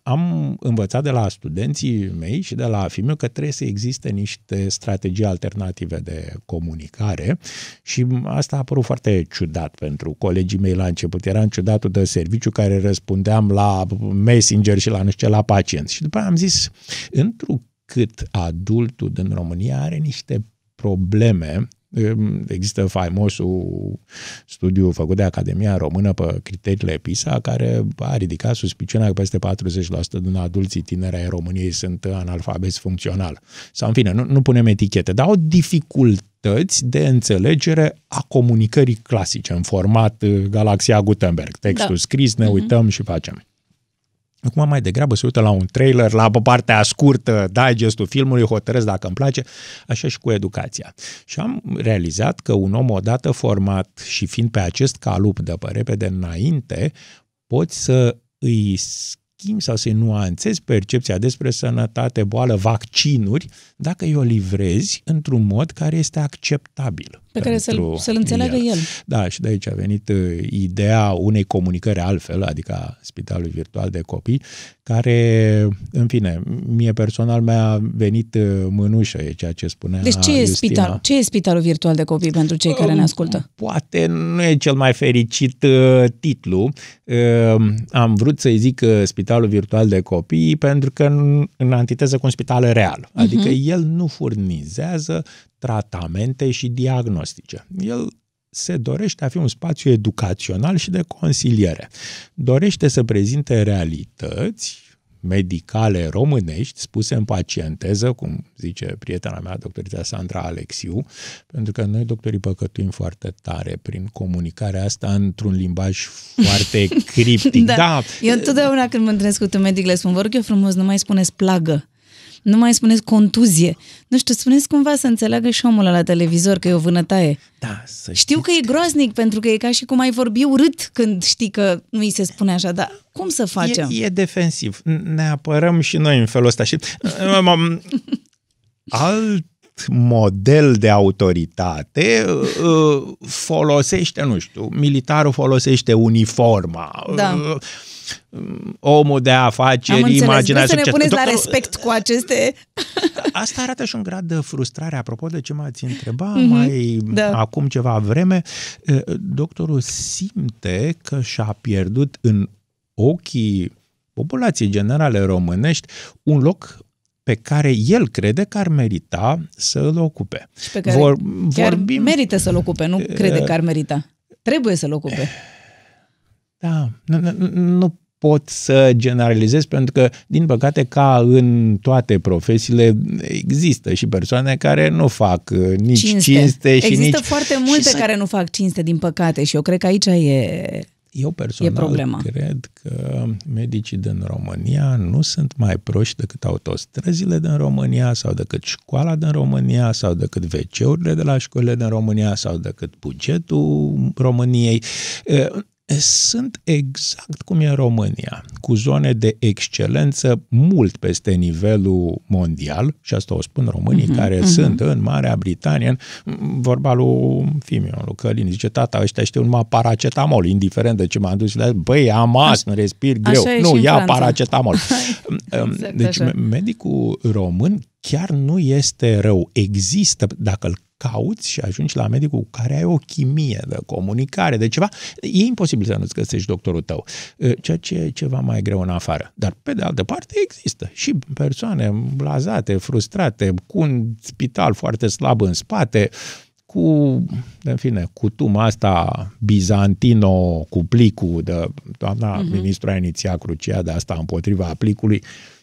D: am învățat de la studenții mei și de la Fimiu că trebuie să existe niște strategii alternative de comunicare și asta a apărut foarte ciudat pentru colegii mei la început. Era ciudatul de serviciu care răspundeam la Messenger și la nu știu ce, la pacienți. Și după aia am zis, întrucât adultul din România are niște probleme Există faimosul studiu făcut de Academia Română pe criteriile PISA, care a ridicat suspiciunea că peste 40% din adulții tineri ai României sunt analfabeti funcțional. Sau, în fine, nu, nu punem etichete, dar au dificultăți de înțelegere a comunicării clasice, în format uh, Galaxia Gutenberg. Textul da. scris, ne uh-huh. uităm și facem. Acum mai degrabă se uită la un trailer, la partea scurtă, digestul filmului, hotărăsc dacă îmi place, așa și cu educația. Și am realizat că un om odată format și fiind pe acest calup de pe repede înainte, poți să îi schimbi sau să-i nuanțezi percepția despre sănătate, boală, vaccinuri, dacă îi o livrezi într-un mod care este acceptabil.
C: Pe care să-l, să-l înțeleagă el. el.
D: Da, și de aici a venit uh, ideea unei comunicări altfel, adică spitalul virtual de copii, care, în fine, mie personal mi-a venit uh, mânușă, e ceea ce spunea
C: Deci ce e, spital, ce e spitalul virtual de copii pentru cei care ne ascultă?
D: Poate nu e cel mai fericit uh, titlu. Uh, am vrut să-i zic uh, spitalul virtual de copii pentru că în, în antiteză cu un spital real. Adică uh-huh. el nu furnizează tratamente și diagnostice. El se dorește a fi un spațiu educațional și de consiliere. Dorește să prezinte realități medicale românești, spuse în pacienteză, cum zice prietena mea, doctorița Sandra Alexiu, pentru că noi, doctorii, păcătuim foarte tare prin comunicarea asta într-un limbaj foarte <laughs> criptic. da. da.
C: Eu întotdeauna când mă întâlnesc cu un medic le spun, vă rog eu frumos, nu mai spuneți plagă Nu mai spuneți contuzie. Nu știu, spuneți cumva să înțeleagă și omul la televizor că e o vânătaie.
D: Da, să
C: Știu că e groaznic, pentru că e ca și cum ai vorbi urât când știi că nu îi se spune așa, dar cum să facem?
D: E, e defensiv. Ne apărăm și noi în felul ăsta. Și <laughs> alt model de autoritate uh, folosește, nu știu, militarul folosește uniforma.
C: Da.
D: Uh, omul de afaceri,
C: Am înțeles.
D: imaginea
C: Vreți să ne puneți la
D: Doctor-
C: respect cu aceste... <laughs>
D: Asta arată și un grad de frustrare. Apropo de ce m-ați întrebat
C: Mhm,
D: mai
C: da.
D: acum ceva vreme, eh, doctorul simte că și-a pierdut în ochii populației generale românești un loc pe care el crede că ar merita să îl ocupe.
C: Și pe care
D: Vor,
C: chiar
D: vorbim...
C: merită să-l ocupe, nu crede că ar merita. Trebuie să-l ocupe.
D: Da, nu, nu, nu pot să generalizez pentru că, din păcate, ca în toate profesiile, există și persoane care nu fac uh, nici cinste, cinste și
C: Există
D: nici...
C: foarte
D: și
C: multe
D: să-
C: care nu fac cinste, din păcate, și eu cred că aici e...
D: Eu personal
C: E problema.
D: cred că medicii din România nu sunt mai proști decât autostrăzile din România sau decât școala din România sau decât WC-urile de la școlile din România sau decât bugetul României. E, Sunt exact cum e în România, cu zone de excelență mult peste nivelul mondial, și asta o spun românii
C: Mhm,
D: uh-huh, care uh-huh. sunt în Marea Britanie, în- vorba lui Fimiu, lui Călin, zice, tata, ăștia știu numai paracetamol, indiferent de ce m-am dus, la băi, am astm, respir greu,
C: Așa e și
D: nu,
C: în
D: ia
C: Franța.
D: paracetamol. <laughs>
C: Exact
D: deci
C: așa.
D: medicul român chiar nu este rău, există, dacă îl cauți și ajungi la medicul cu care ai o chimie de comunicare, de ceva, e imposibil să nu-ți găsești doctorul tău, ceea ce e ceva mai greu în afară. Dar, pe de altă parte, există și persoane blazate, frustrate, cu un spital foarte slab în spate, cu, în fine, cu tuma asta bizantino cu plicul de doamna uh-huh. ministru a inițiat crucia de asta împotriva plicului. Em,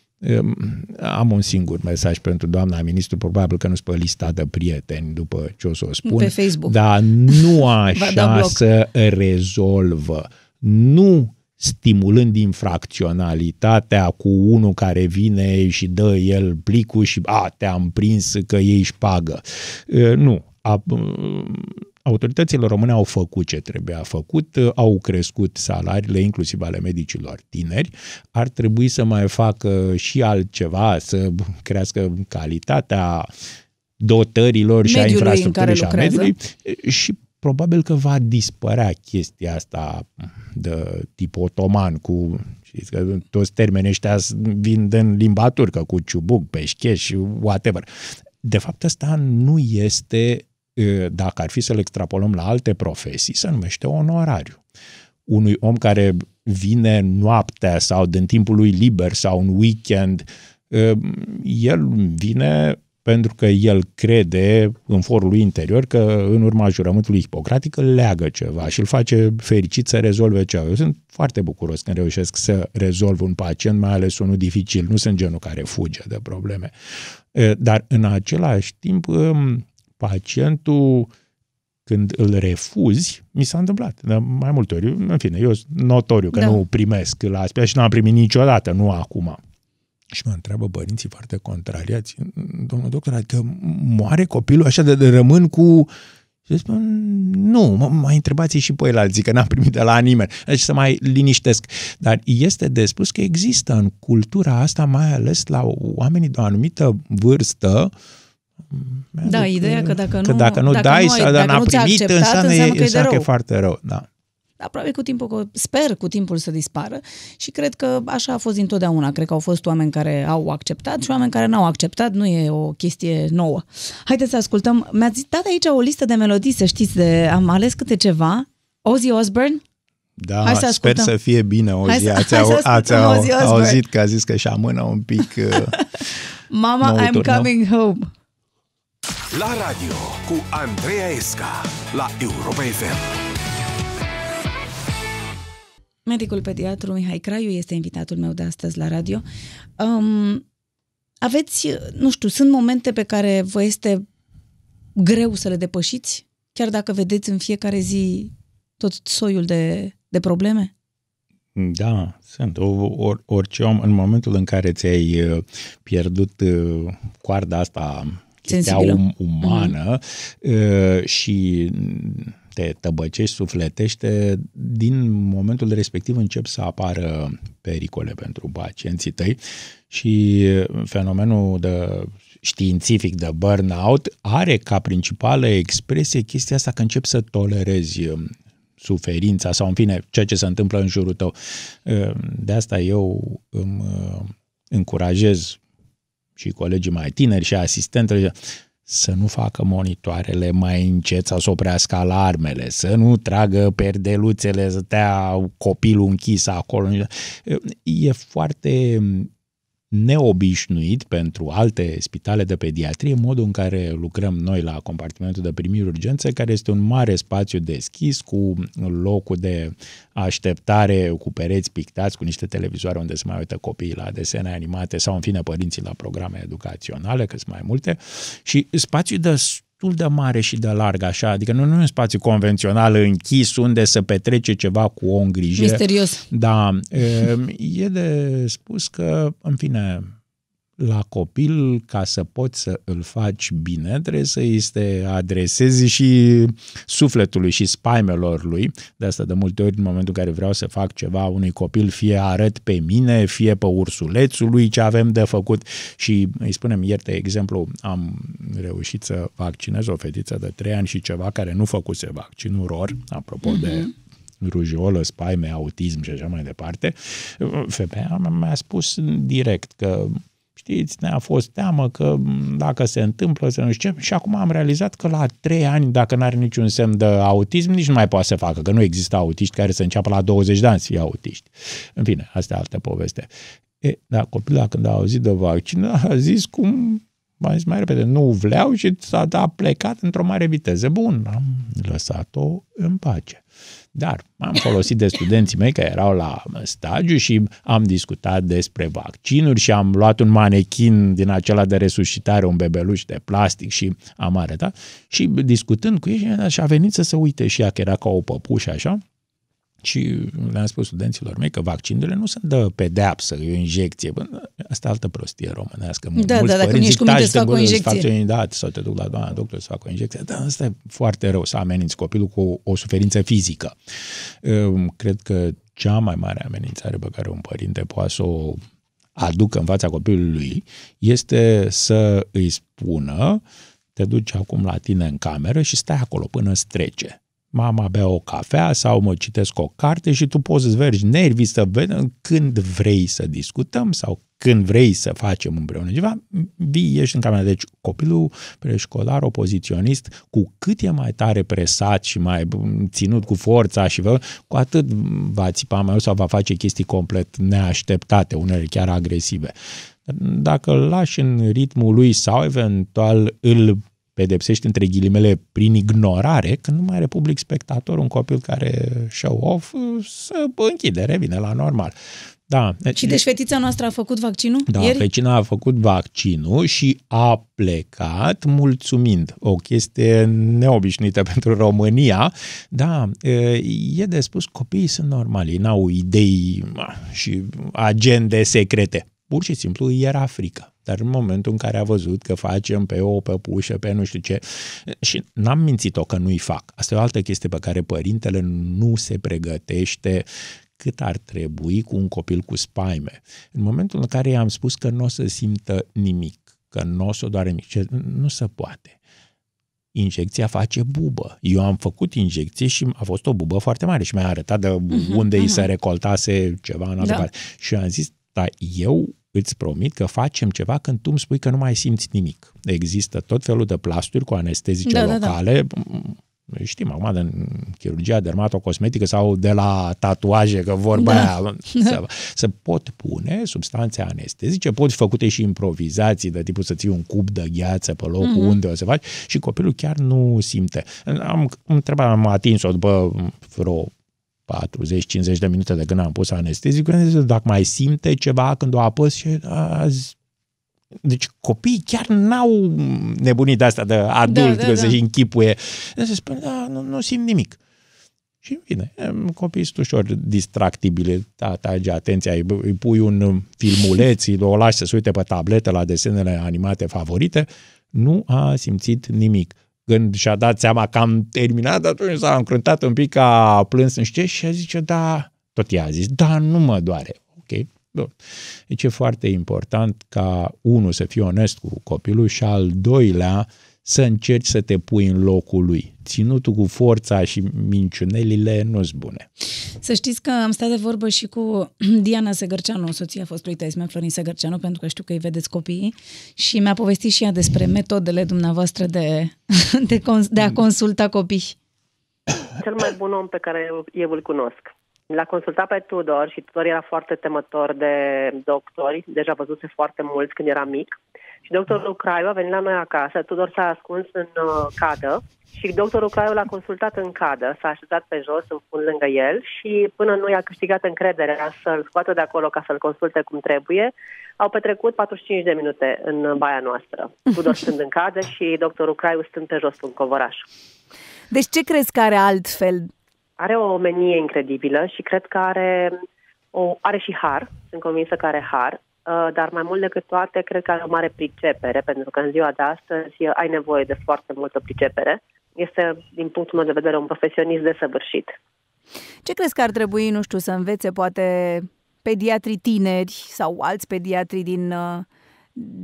D: Am un singur mesaj pentru doamna ministru, probabil că nu sunt pe lista de prieteni după ce o să o spun.
C: Pe Facebook.
D: Dar nu <laughs>
C: da
D: așa
C: bloc.
D: să rezolvă. Nu stimulând infracționalitatea cu unul care vine și dă el plicul și a, te-am prins că ei șpagă. E, Nu. A, autoritățile române au făcut ce trebuia făcut, au crescut salariile, inclusiv ale medicilor tineri, ar trebui să mai facă și altceva, să crească calitatea dotărilor și a
C: Mediului în
D: infrastructurii
C: care
D: și a
C: lucrează.
D: mediului și probabil că va dispărea chestia asta de tip otoman cu știți că toți termenii ăștia vin din limba turcă, cu ciubuc, peșcheș și whatever. De fapt, asta nu este, dacă ar fi să-l extrapolăm la alte profesii, se numește onorariu. Unui om care vine noaptea sau din timpul lui liber sau un weekend, el vine pentru că el crede în forul lui interior că în urma jurământului hipocratic îl leagă ceva și îl face fericit să rezolve ceva. Eu sunt foarte bucuros când reușesc să rezolv un pacient, mai ales unul dificil. Nu sunt genul care fuge de probleme. Dar în același timp, pacientul când îl refuzi, mi s-a întâmplat de mai multe ori. În fine, eu sunt notoriu că
C: Da.
D: da. nu primesc la spital și n-am primit niciodată, nu acum. Și mă întreabă părinții foarte contrariați, domnul doctor, adică moare copilul așa de, de rămân cu... Și eu spun, nu, mă, mai întrebați și pe el alții, că n-am primit de la nimeni. Deci să mai liniștesc. Dar este de spus că există în cultura asta, mai ales la oamenii de o anumită vârstă,
C: Da, ideea că dacă
D: că
C: nu-
D: dacă nu
C: dacă
D: dai
C: nu ai-
D: sau
C: dacă
D: n-a
C: nu ți-a
D: primit,
C: acceptat,
D: înseamnă,
C: înseamnă că e de
D: înseamnă că e
C: rău.
D: foarte rău. Da.
C: Dar probabil cu timpul, că- sper cu timpul să dispară și cred că așa a fost întotdeauna. Cred că au fost oameni care au acceptat și oameni care n-au acceptat. Nu e o chestie nouă. Haideți să ascultăm. Mi-ați dat aici o listă de melodii, să știți, de, am ales câte ceva. Ozzy Osbourne,
D: Da,
C: Hai să
D: sper
C: ascultăm.
D: să fie bine,
C: Hai
D: Ozi.
C: să-
D: Ați,
C: hai să
D: au, ați
C: ascultăm
D: au,
C: Ozzy Osbourne.
D: auzit că a zis că și amână un pic uh, <laughs>
C: Mama,
D: Nou
C: I'm
D: turneu.
C: coming home.
A: La radio cu Andreea Esca la Europa FM.
C: Medicul pediatru Mihai Craiu este invitatul meu de astăzi la radio. Um, aveți, nu știu, sunt momente pe care vă este greu să le depășiți, chiar dacă vedeți în fiecare zi tot soiul de, de probleme?
D: Da, sunt. Or, orice om, în momentul în care ți-ai uh, pierdut uh, coarda asta chestia um, umană mm-hmm. și te tăbăcești, sufletește, din momentul respectiv încep să apară pericole pentru pacienții tăi și fenomenul de științific de burnout are ca principală expresie chestia asta că începi să tolerezi um, suferința sau, în fine, ceea ce se întâmplă în jurul tău. De asta eu îmi uh, încurajez și colegii mai tineri și asistentele să nu facă monitoarele mai încet sau să oprească alarmele, să nu tragă perdeluțele, să tea copilul închis acolo. E foarte neobișnuit pentru alte spitale de pediatrie, modul în care lucrăm noi la compartimentul de primiri urgențe, care este un mare spațiu deschis cu locul de așteptare cu pereți pictați, cu niște televizoare unde se mai uită copiii la desene animate sau, în fine, părinții la programe educaționale, că sunt mai multe, și spațiu de destul de mare și de larg, așa, adică nu, nu e un spațiu convențional închis unde să petrece ceva cu o îngrijire.
C: Misterios.
D: Da, <laughs> e de spus că, în fine, la copil, ca să poți să îl faci bine, trebuie să îi te adresezi și sufletului și spaimelor lui. De asta, de multe ori, în momentul în care vreau să fac ceva unui copil, fie arăt pe mine, fie pe ursulețul lui ce avem de făcut și îi spunem, ierte, exemplu, am reușit să vaccinez o fetiță de 3 ani și ceva care nu făcuse vaccinul ROR, apropo uh-huh. de mhm. rujeolă, spaime, autism și așa mai departe, femeia mi-a spus direct că știți, ne-a fost teamă că dacă se întâmplă, să nu știu ce, și acum am realizat că la trei ani, dacă nu are niciun semn de autism, nici nu mai poate să facă, că nu există autiști care să înceapă la 20 de ani să fie autiști. În fine, asta e altă poveste. E, dar copilul când a auzit de vaccin, a zis cum mai zis mai repede, nu vreau și s-a a plecat într-o mare viteză. Bun, am lăsat-o în pace. Dar am folosit de studenții mei care erau la stagiu și am discutat despre vaccinuri și am luat un manechin din acela de resuscitare, un bebeluș de plastic și am arătat. Și discutând cu ei și a venit să se uite și ea că era ca o păpușă așa și le-am spus studenților mei că vaccinurile nu sunt de pedeapsă, e o injecție. Bă, asta e altă prostie românească.
C: Da, da, dacă nu ești cu minte să fac o injecție.
D: Da, sau te duc la doamna doctor să fac o injecție. Da, asta e foarte rău, să ameninți copilul cu o, o suferință fizică. Cred că cea mai mare amenințare pe care un părinte poate să o aducă în fața copilului este să îi spună te duci acum la tine în cameră și stai acolo până îți trece mama bea o cafea sau mă citesc o carte și tu poți să-ți vergi nervii să vedem când vrei să discutăm sau când vrei să facem împreună ceva, vii, ești în cameră. Deci copilul preșcolar opoziționist, cu cât e mai tare presat și mai ținut cu forța și vă, cu atât va țipa mai sau va face chestii complet neașteptate, unele chiar agresive. Dacă îl lași în ritmul lui sau eventual îl pedepsești între ghilimele prin ignorare, când nu mai are public spectator, un copil care show off, să închide, revine la normal. Da.
C: Și deci fetița noastră a făcut vaccinul
D: Da,
C: ieri?
D: fecina a făcut vaccinul și a plecat mulțumind. O chestie neobișnuită <laughs> pentru România. Da, e de spus, copiii sunt normali, n-au idei și agende secrete. Pur și simplu îi era frică. Dar în momentul în care a văzut că facem pe o păpușă, pe nu știu ce, și n-am mințit-o că nu-i fac. Asta e o altă chestie pe care părintele nu se pregătește cât ar trebui cu un copil cu spaime. În momentul în care i-am spus că nu o să simtă nimic, că nu o să doare nimic, nu se poate injecția face bubă. Eu am făcut injecție și a fost o bubă foarte mare și mi-a arătat de mhm, unde uh-huh, uh-huh. îi se recoltase ceva în altă da. parte. Și eu am zis, dar eu îți promit că facem ceva când tu îmi spui că nu mai simți nimic. Există tot felul de plasturi cu anestezice da, locale, da, da. știm acum de chirurgia dermatocosmetică sau de la tatuaje, că vorba da. aia, să, să pot pune substanțe anestezice, pot fi făcute și improvizații de tipul să ții un cub de gheață pe locul mm-hmm. unde o să faci și copilul chiar nu simte. Am întrebat, am atins-o după vreo 40-50 de minute de când am pus anestezicul, dacă mai simte ceva când o apăs și azi deci copiii chiar n-au nebunit de asta de adult, da, da, că da. să-și închipuie. Se spune, da, nu, nu simt nimic. Și vine, copiii sunt ușor distractibile, atrage atenția, îi, îi pui un filmuleț, îi o lași să se uite pe tabletă la desenele animate favorite, nu a simțit nimic. Când și-a dat seama că am terminat, atunci s-a încruntat un pic, a plâns în știe și a zice, da, tot ea a zis, da, nu mă doare. Ok, Bun. Deci e foarte important ca, unul, să fii onest cu copilul și al doilea, să încerci să te pui în locul lui. Ținutul cu forța și minciunelile nu sunt bune.
C: Să știți că am stat de vorbă și cu <clears throat> Diana Segărceanu, soția fostului Tesmen, Florin Segărceanu, pentru că știu că îi vedeți copiii și mi-a povestit și ea despre metodele dumneavoastră de, <laughs> de, de a consulta copii.
F: Cel mai bun om pe care eu îl cunosc. L-a consultat pe Tudor și Tudor era foarte temător de doctori, deja văzuse foarte mulți când era mic. Și doctorul Craiu a venit la noi acasă, Tudor s-a ascuns în uh, cadă și doctorul Craiu l-a consultat în cadă, s-a așezat pe jos, în fund lângă el și până nu i-a câștigat încrederea să-l scoată de acolo ca să-l consulte cum trebuie, au petrecut 45 de minute în baia noastră. Tudor <laughs> stând în cadă și doctorul Craiu stând pe jos în covoraș.
C: Deci ce crezi că are altfel
F: are o omenie incredibilă și cred că are, o, are și har, sunt convinsă că are har, uh, dar mai mult decât toate, cred că are o mare pricepere, pentru că în ziua de astăzi ai nevoie de foarte multă pricepere. Este, din punctul meu de vedere, un profesionist desăvârșit.
C: Ce crezi că ar trebui, nu știu, să învețe poate pediatrii tineri sau alți pediatri din, uh,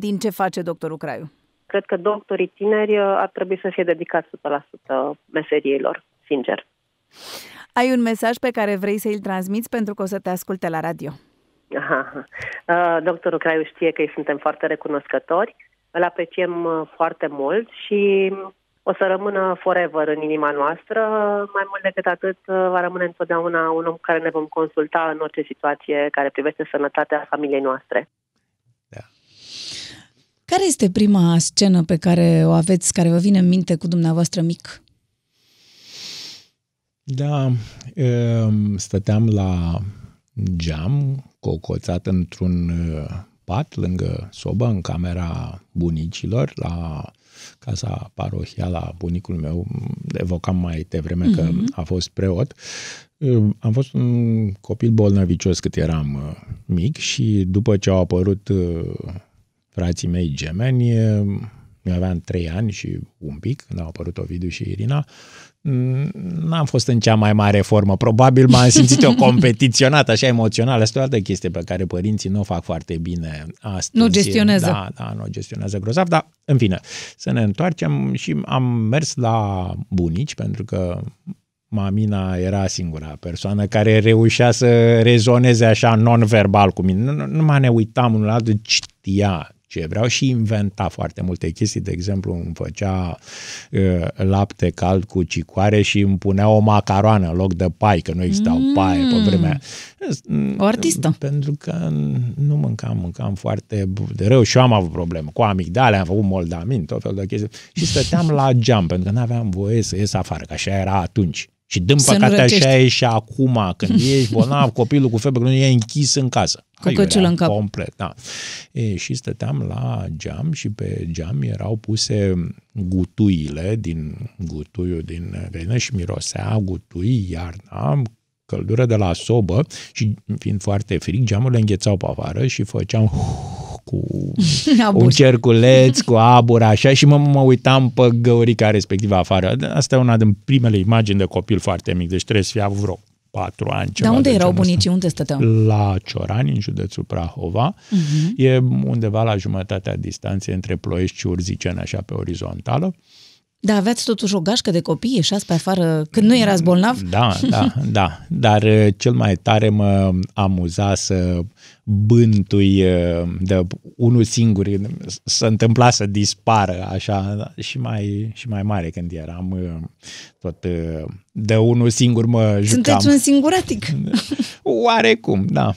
C: din ce face doctorul Craiu?
F: Cred că doctorii tineri uh, ar trebui să fie dedicați 100% meseriilor, sincer.
C: Ai un mesaj pe care vrei să-l transmiți pentru că o să te asculte la radio.
F: Aha. Uh, doctorul Craiu știe că îi suntem foarte recunoscători, îl apreciem uh, foarte mult și o să rămână forever în inima noastră. Mai mult decât atât, uh, va rămâne întotdeauna un om care ne vom consulta în orice situație care privește sănătatea familiei noastre. Da.
C: Care este prima scenă pe care o aveți, care vă vine în minte cu dumneavoastră mic?
D: Da, stăteam la geam, cocoțat într-un pat lângă sobă, în camera bunicilor, la casa parohială a bunicul meu, evocam mai devreme mm-hmm. că mhm. a fost preot. Am fost un copil bolnăvicios cât eram mic și după ce au apărut frații mei gemeni, eu aveam trei ani și un pic, când au apărut Ovidiu și Irina, n-am fost în cea mai mare formă. Probabil m-am <laughs> simțit o competiționat, așa emoțional. Asta e o altă chestie pe care părinții nu o fac foarte bine astăzi.
C: Nu gestionează.
D: Da, da, nu gestionează grozav, dar în fine, să ne întoarcem și am mers la bunici pentru că Mamina era singura persoană care reușea să rezoneze așa non-verbal cu mine. Nu, nu mai ne uitam unul la altul, știa ce vreau și inventa foarte multe chestii. De exemplu, îmi făcea uh, lapte cald cu cicoare și îmi punea o macaroană în loc de pai, că nu existau mm. paie pe vremea.
C: O artistă.
D: Pentru că nu mâncam, mâncam foarte de rău și eu am avut probleme cu amigdale, am făcut moldamin, tot felul de chestii. Și stăteam la geam, pentru că nu aveam voie să ies afară, că așa era atunci. Și din păcate așa e și acum, când <laughs> ești bolnav, copilul cu febră, nu e închis în casă.
C: Cu căciulă în cap.
D: Complet, da. E, și stăteam la geam și pe geam erau puse gutuile din gutuiul din găină și mirosea gutui iarna, căldură de la sobă și fiind foarte frig, geamurile înghețau pe afară și făceam cu <laughs> un cerculeț, cu abur, așa, și mă, mă uitam pe găurica respectivă afară. Asta e una din primele imagini de copil foarte mic, deci trebuie să fie avut vreo patru ani.
C: Dar unde erau bunicii? Unde stăteau?
D: La Ciorani, în județul Prahova. Uh-huh. E undeva la jumătatea distanței între Ploiești și Urziceni, așa pe orizontală.
C: Da, aveați totuși o gașcă de copii, ieșați pe afară când nu erați bolnav?
D: Da, da, <laughs> da. Dar uh, cel mai tare mă amuza să bântui uh, de unul singur, să întâmpla să dispară așa și mai, și mai mare când eram uh, tot de unul singur mă jucam.
C: Sunteți un singuratic. <laughs>
D: Oarecum, da.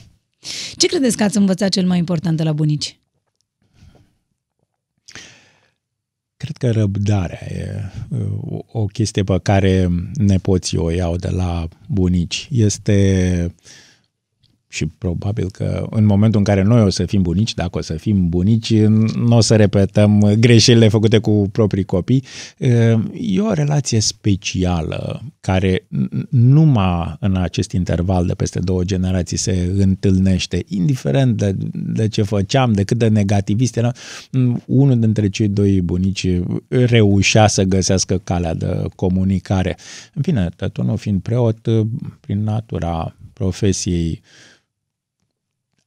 C: Ce credeți că ați învățat cel mai important de la bunici?
D: Cred că răbdarea e o chestie pe care nepoții o iau de la bunici. Este și probabil că în momentul în care noi o să fim bunici, dacă o să fim bunici, nu o să repetăm greșelile făcute cu proprii copii. E o relație specială care numai în acest interval de peste două generații se întâlnește, indiferent de, de ce făceam, de cât de negativist era, unul dintre cei doi bunici reușea să găsească calea de comunicare. În fine, tătunul fiind preot, prin natura profesiei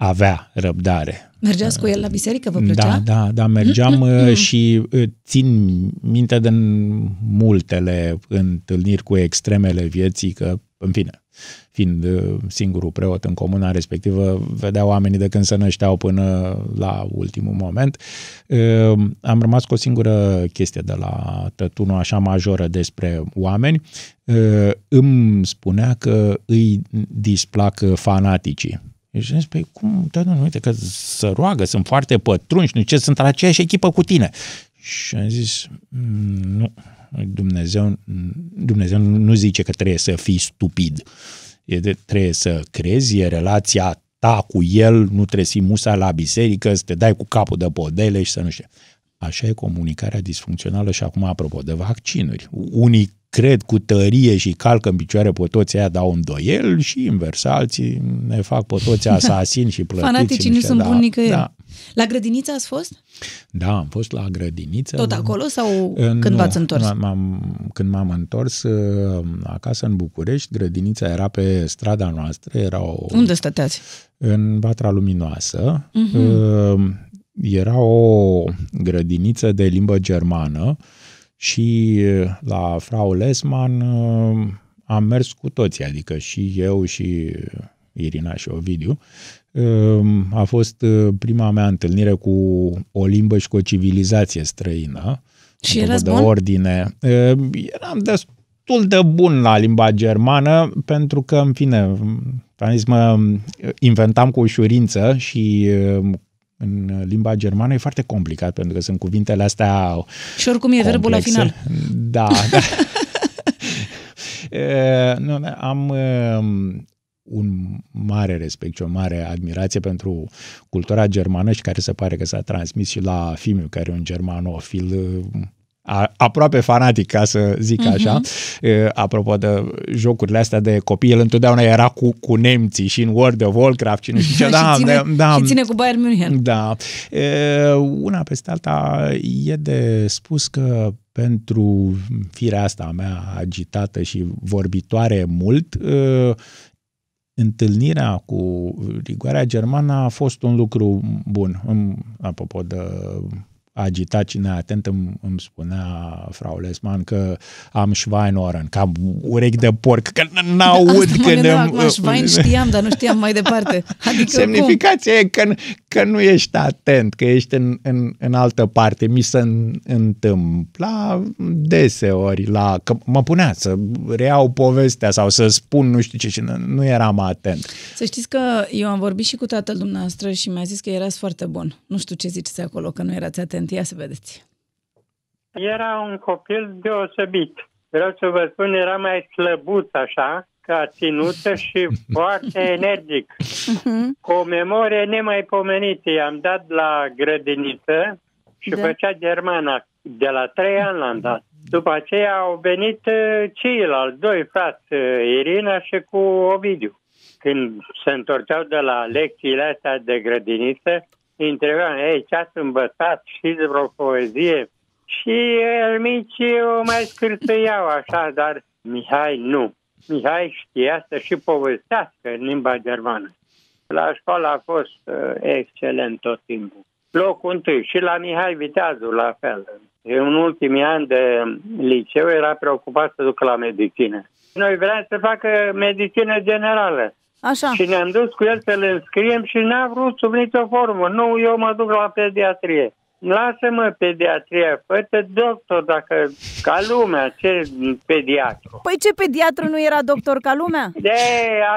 D: avea răbdare.
C: Mergeați cu el la biserică, vă plăcea?
D: Da, da, da, mergeam uh, și uh, țin minte de multele întâlniri cu extremele vieții, că, în fine, fiind uh, singurul preot în comuna respectivă, vedea oamenii de când se nășteau până la ultimul moment. Am rămas cu o singură chestie de la tătunul așa majoră despre oameni. Îmi spunea că îi displac fanaticii și zis, păi cum, da, nu, uite că să roagă, sunt foarte pătrunși, nu ce, sunt la aceeași echipă cu tine. Și am zis, mm, nu, Dumnezeu, Dumnezeu nu zice că trebuie să fii stupid. E de, trebuie să crezi, e relația ta cu el, nu trebuie să fii musa la biserică, să te dai cu capul de podele și să nu știu. Așa e comunicarea disfuncțională și acum apropo de vaccinuri. Unii cred cu tărie și calcă în picioare pe toți aia, dau îndoiel și invers, alții ne fac pe toți <laughs> asasini și plătiți.
C: Fanaticii nu sunt da, buni nicăieri. Da. La grădiniță ați fost?
D: Da, am fost la grădiniță.
C: Tot acolo sau când nu, v-ați întors?
D: M-am, când m-am întors uh, acasă în București, grădinița era pe strada noastră. Era o,
C: Unde stăteați?
D: În Vatra Luminoasă. Uh-huh. Era o grădiniță de limbă germană și la Frau Lesman am mers cu toții, adică și eu și Irina și Ovidiu. A fost prima mea întâlnire cu o limbă și cu o civilizație străină.
C: Și era
D: de bun? ordine. Eram destul de bun la limba germană, pentru că, în fine, am zis, mă inventam cu ușurință și în limba germană e foarte complicat, pentru că sunt cuvintele astea
C: Și oricum e complexe. verbul la final.
D: Da, <laughs> da. nu, am un mare respect și o mare admirație pentru cultura germană și care se pare că s-a transmis și la Fimiu, care e un germanofil a, aproape fanatic, ca să zic uh-huh. așa. E, apropo de jocurile astea de copii, el întotdeauna era cu, cu nemții și în World of Warcraft și nu știu ce. <laughs>
C: da,
D: și,
C: ține, da, și ține cu Bayern München.
D: Da. E, una peste alta e de spus că pentru firea asta a mea agitată și vorbitoare mult, e, întâlnirea cu rigoarea germană a fost un lucru bun. Apropo de agitat și neatent îmi, îmi spunea Frau Lesman că am Schweinohren, că am urechi de porc, că n-aud
C: Asta când... Acum, Schwein <laughs> știam, dar nu știam mai departe. Adică
D: Semnificația cum? e că, că nu ești atent, că ești în, în, în altă parte. Mi se întâmpla deseori la, că mă punea să reiau povestea sau să spun nu știu ce și nu, nu eram atent.
C: Să știți că eu am vorbit și cu tatăl dumneavoastră și mi-a zis că erați foarte bun. Nu știu ce ziceți acolo, că nu erați atent atent. Ia să vedeți.
G: Era un copil deosebit. Vreau să vă spun, era mai slăbuț așa, ca ținută și foarte <laughs> energic. Uh-huh. Cu o memorie nemaipomenită. I-am dat la grădiniță și da. făcea germana. De la trei ani l-am dat. După aceea au venit uh, ceilalți doi frați, uh, Irina și cu Ovidiu. Când se întorceau de la lecțiile astea de grădiniță, îi întrebam, ei, ce ați învățat? Știți vreo poezie? Și el mici o mai scârțăiau așa, dar Mihai nu. Mihai știa să și povestească în limba germană. La școală a fost uh, excelent tot timpul. Locul întâi și la Mihai Viteazu la fel. În ultimii ani de liceu era preocupat să ducă la medicină. Noi vreau să facă medicină generală.
C: Așa.
G: Și ne-am dus cu el să-l înscriem și n-a vrut sub nicio formă. Nu, eu mă duc la pediatrie. Lasă-mă pediatrie, fă doctor dacă ca lumea, ce pediatru.
C: Păi ce pediatru nu era doctor ca lumea?
G: De,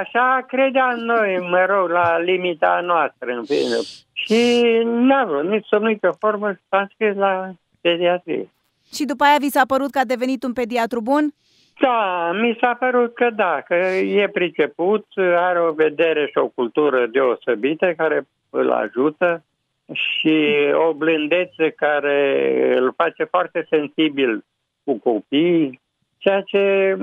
G: așa credeam noi, mă rog, la limita noastră, în fine. Și n-a vrut nici sub nicio formă să s-a scris la pediatrie.
C: Și după aia vi s-a părut că a devenit un pediatru bun?
G: Da, mi s-a părut că da, că e priceput, are o vedere și o cultură deosebită care îl ajută și o blândețe care îl face foarte sensibil cu copiii, ceea ce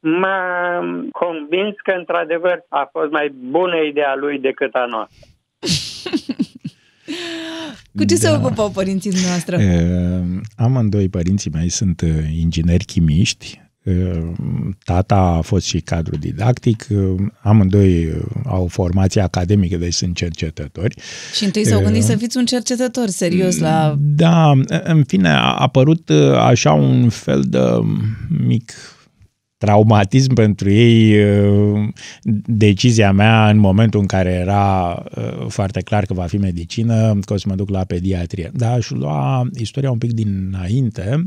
G: m-a convins că într-adevăr a fost mai bună ideea lui decât a noastră. <laughs>
C: Cu ce da. se ocupă părinții noastre?
D: amândoi părinții mei sunt ingineri chimiști, Tata a fost și cadru didactic, amândoi au formație academică, deci sunt cercetători.
C: Și întâi s-au gândit să fiți un cercetător serios la...
D: Da, în fine, a apărut așa un fel de mic traumatism pentru ei decizia mea în momentul în care era foarte clar că va fi medicină, că o să mă duc la pediatrie. Dar aș lua istoria un pic dinainte,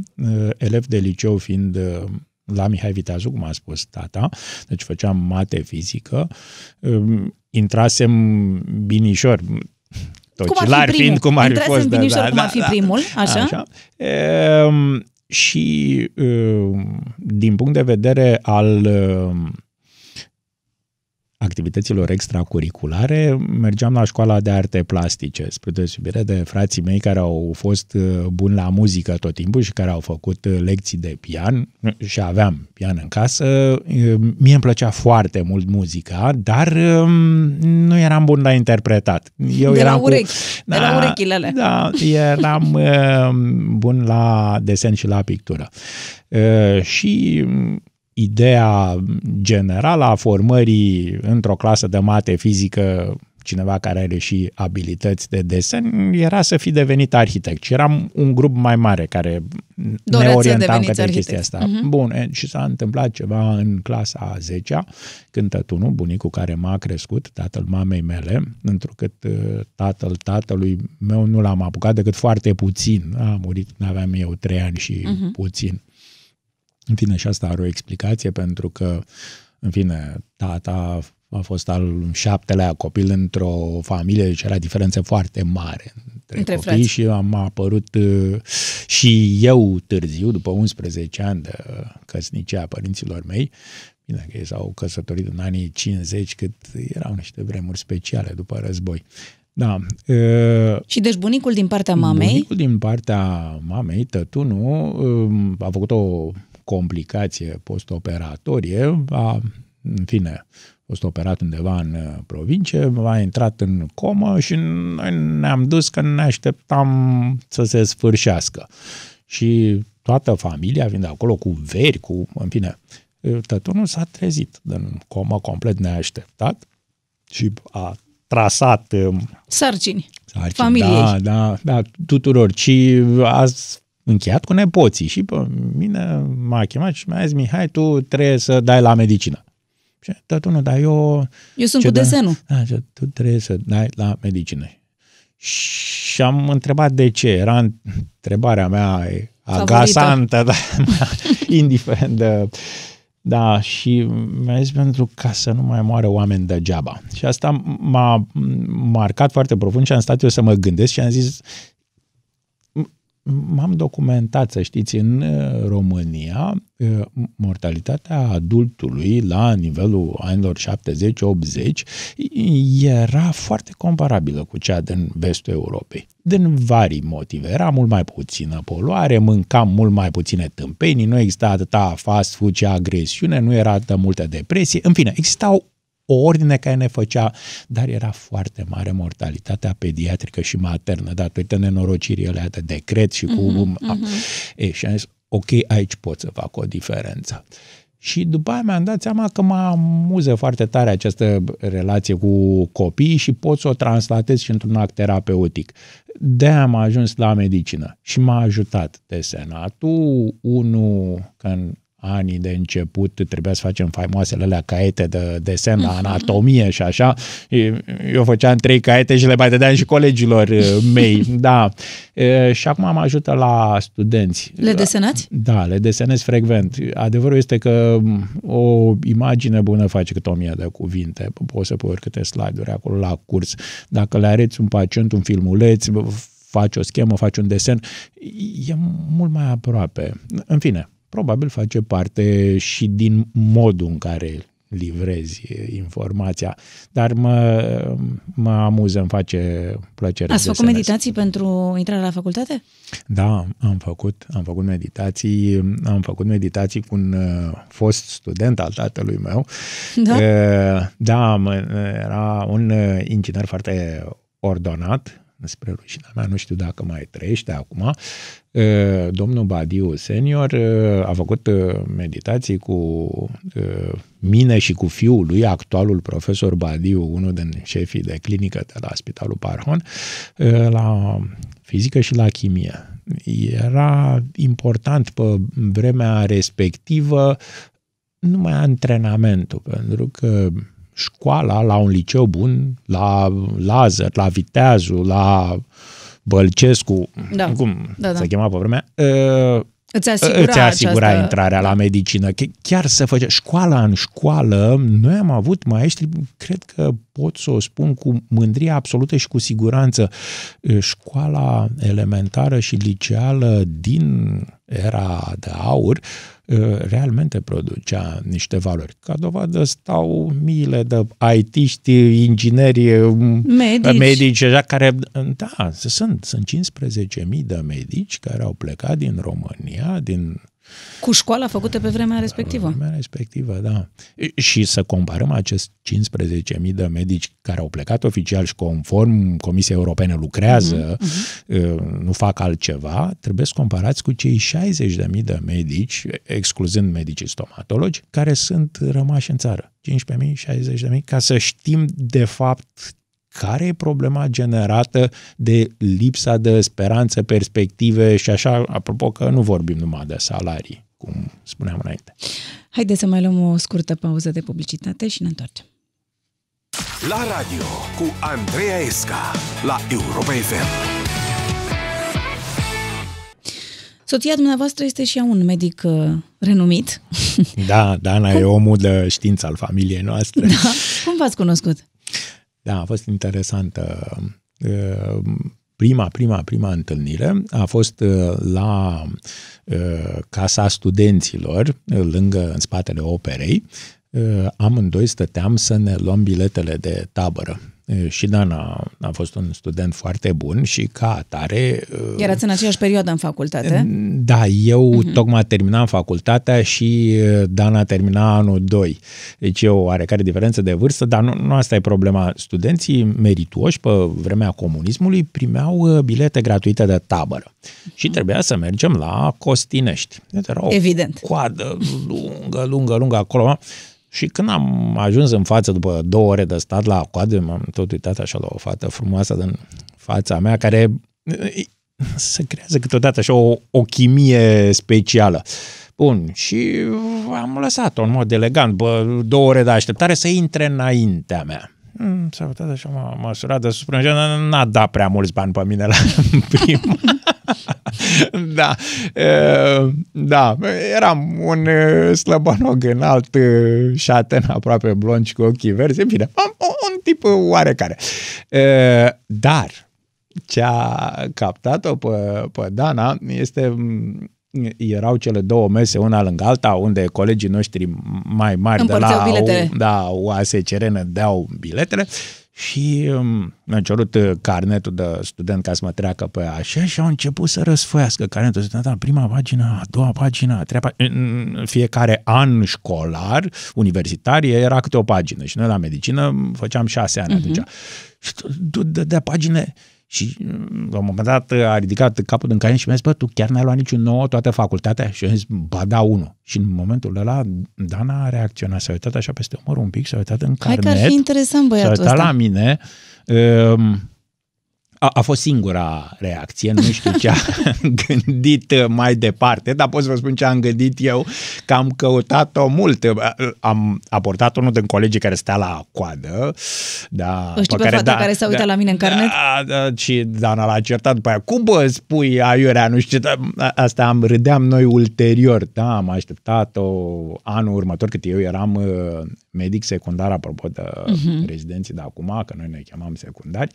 D: elev de liceu fiind la Mihai Viteazu, cum a spus tata, deci făceam mate fizică, intrasem binișor, tocilar fiind cum ar fi fost.
C: Binișor, da, cum ar fi da, primul, așa? așa.
D: E, și din punct de vedere al activităților extracurriculare, mergeam la școala de arte plastice, spre deosebire de frații mei care au fost uh, buni la muzică tot timpul și care au făcut uh, lecții de pian și aveam pian în casă. Uh, mie îmi plăcea foarte mult muzica, dar um, nu eram bun la interpretat.
C: Eu de eram la urechi, cu, da, de la urechile alea.
D: Da, eram bun la desen și la pictură. Și ideea generală a formării într-o clasă de mate fizică cineva care are și abilități de desen, era să fi devenit arhitect. Și eram un grup mai mare care Doreați ne orientam către chestia asta. Uh-huh. Bun, și s-a întâmplat ceva în clasa a 10 când tătunul, bunicul care m-a crescut, tatăl mamei mele, întrucât uh, tatăl tatălui meu nu l-am apucat decât foarte puțin. A murit, aveam eu trei ani și uh-huh. puțin. În fine, și asta are o explicație pentru că, în fine, tata a fost al șaptelea copil într-o familie, deci era diferență foarte mare între, între copii frați. și am apărut uh, și eu târziu, după 11 ani de căsnicie a părinților mei, bine că ei s-au căsătorit în anii 50, cât erau niște vremuri speciale după război. Da.
C: Uh, și deci bunicul din partea mamei?
D: Bunicul din partea mamei, tătunul, uh, a făcut o complicație postoperatorie, a, în fine, fost operat undeva în uh, provincie, a intrat în comă și noi ne-am dus că ne așteptam să se sfârșească. Și toată familia, fiind acolo cu veri, cu, în fine, tătunul s-a trezit în comă complet neașteptat și a trasat
C: sarcini, sarcini familiei.
D: Da, da, da, tuturor. Și a încheiat cu nepoții și pe mine m-a chemat și mi-a zis, Mihai, tu trebuie să dai la medicină. Și tătu, nu, dar eu...
C: Eu sunt cu da, desenul.
D: Da, tu trebuie să dai la medicină. Și am întrebat de ce. Era întrebarea mea agasantă, <laughs> da, indiferent de... Da, și mi-a zis pentru ca să nu mai moară oameni degeaba. Și asta m-a marcat foarte profund și am stat eu să mă gândesc și am zis m-am documentat, să știți, în uh, România, uh, mortalitatea adultului la nivelul anilor 70-80 era foarte comparabilă cu cea din vestul Europei. Din vari motive. Era mult mai puțină poluare, mâncam mult mai puține tâmpenii, nu exista atâta fast food și agresiune, nu era atâta multă depresie. În fine, existau o ordine care ne făcea, dar era foarte mare mortalitatea pediatrică și maternă datorită nenorocirii alea de decret și cu... Uh-huh, uh-huh. E, și am zis, ok, aici pot să fac o diferență. Și după aia mi-am dat seama că mă amuză foarte tare această relație cu copiii și pot să o translatez și într-un act terapeutic. de am ajuns la medicină și m-a ajutat desenatul, unul, când anii de început trebuia să facem faimoasele alea caiete de desen la mhm. anatomie și așa. Eu făceam trei caiete și le mai dădeam și colegilor uh, mei. <laughs> Da. Și acum am ajută la studenți.
C: Le desenați?
D: Da, le desenez frecvent. Adevărul este că o imagine bună face câte o mie de cuvinte. Poți să pui oricâte slide-uri acolo la curs. Dacă le areți un pacient, un filmuleț, faci o schemă, faci un desen, e mult mai aproape. În fine, probabil face parte și din modul în care livrezi informația, dar mă, mă amuză, îmi face plăcere.
C: Ați făcut meditații pentru intrarea la facultate?
D: Da, am făcut, am făcut meditații, am făcut meditații cu un uh, fost student al tatălui meu.
C: Da?
D: Uh, da, era un uh, inginer foarte ordonat, spre rușinea mea, nu știu dacă mai trăiește acum, domnul Badiu senior a făcut meditații cu mine și cu fiul lui, actualul profesor Badiu, unul din șefii de clinică de la Spitalul Parhon, la fizică și la chimie. Era important pe vremea respectivă numai antrenamentul, pentru că școala la un liceu bun, la Lazar, la Viteazu, la Bălcescu, da. cum da, da. se chema pe vremea, ă,
C: Îți asigura, îți
D: asigura
C: această...
D: intrarea da. la medicină. Chiar să făcea școala în școală, noi am avut maestri, cred că pot să o spun cu mândrie absolută și cu siguranță, școala elementară și liceală din era de aur Uh, realmente producea niște valori. Ca dovadă stau miile de IT-ști, ingineri, um, medici, medici așa, care, da, sunt, sunt 15.000 de medici care au plecat din România, din
C: cu școala făcută pe vremea respectivă.
D: Pe vremea respectivă, da. Și să comparăm acest 15.000 de medici care au plecat oficial și conform Comisiei Europene lucrează, uh-huh, uh-huh. nu fac altceva, trebuie să comparați cu cei 60.000 de medici, excluzând medicii stomatologi, care sunt rămași în țară. 15.000, 60.000, ca să știm de fapt care e problema generată de lipsa de speranță, perspective și așa, apropo că nu vorbim numai de salarii, cum spuneam înainte.
C: Haideți să mai luăm o scurtă pauză de publicitate și ne întoarcem.
A: La radio cu Andreea Esca la Europa FM.
C: Soția dumneavoastră este și ea un medic uh, renumit.
D: Da, Dana Cum? e omul de știință al familiei noastre. Da.
C: Cum v-ați cunoscut?
D: Da, a fost interesantă. Prima, prima, prima întâlnire a fost la Casa Studenților, lângă, în spatele operei. Amândoi stăteam să ne luăm biletele de tabără și Dana a fost un student foarte bun și ca atare...
C: Erați în aceeași perioadă în facultate?
D: Da, eu uh-huh. tocmai terminam facultatea și Dana termina anul 2. Deci e o oarecare diferență de vârstă, dar nu, nu asta e problema. Studenții merituoși pe vremea comunismului primeau bilete gratuite de tabără uh-huh. și trebuia să mergem la Costinești. Deci era o
C: Evident.
D: coadă lungă, lungă, lungă acolo și când am ajuns în față după două ore de stat la coadă, m-am tot uitat așa la o fată frumoasă din fața mea, care se creează câteodată așa o, o chimie specială. Bun, și am lăsat-o în mod elegant, bă, două ore de așteptare să intre înaintea mea. Mm, s-a uitat așa, m-a măsurat de sus până n-a dat prea mulți bani pe mine la <laughs> prima. <laughs> da, da, eram un slăbănog înalt, șaten, aproape blond și cu ochii verzi, în fine, un, un tip oarecare. Dar ce a captat-o pe, pe Dana este erau cele două mese, una lângă alta, unde colegii noștri mai mari de la
C: biletele.
D: da, UASCR ne deau biletele și um, mi-a cerut uh, carnetul de student ca să mă treacă pe așa și au început să răsfoiască carnetul de student, prima pagină, a doua pagină, a treia pagină. În fiecare an școlar, universitar, era câte o pagină și noi la medicină făceam șase ani uh-huh. atunci. Și de pagine și mm, la un moment dat a ridicat capul din caien și mi-a zis, bă, tu chiar n-ai luat niciun nou toată facultatea? Și am zis, ba da, unul. Și în momentul ăla, Dana a reacționat, s-a uitat așa peste umăr un pic, s-a uitat în carnet.
C: Hai că ar fi interesant băiatul
D: S-a uitat
C: ăsta.
D: la mine. Um, a, a fost singura reacție, nu știu ce a <laughs> gândit mai departe, dar pot să vă spun ce am gândit eu, că am căutat-o mult. Am aportat unul din colegii care stea la coadă. Da,
C: o știi pe, pe fata da, care s-a uitat da, la mine în carnet?
D: Da, da, și Dana l-a certat după aia. Cum bă, spui aiurea, nu știu ce, asta am, râdeam noi ulterior. Da, am așteptat-o anul următor, cât eu eram uh, medic secundar, apropo de uh-huh. rezidenții de acum, că noi ne chemam secundari.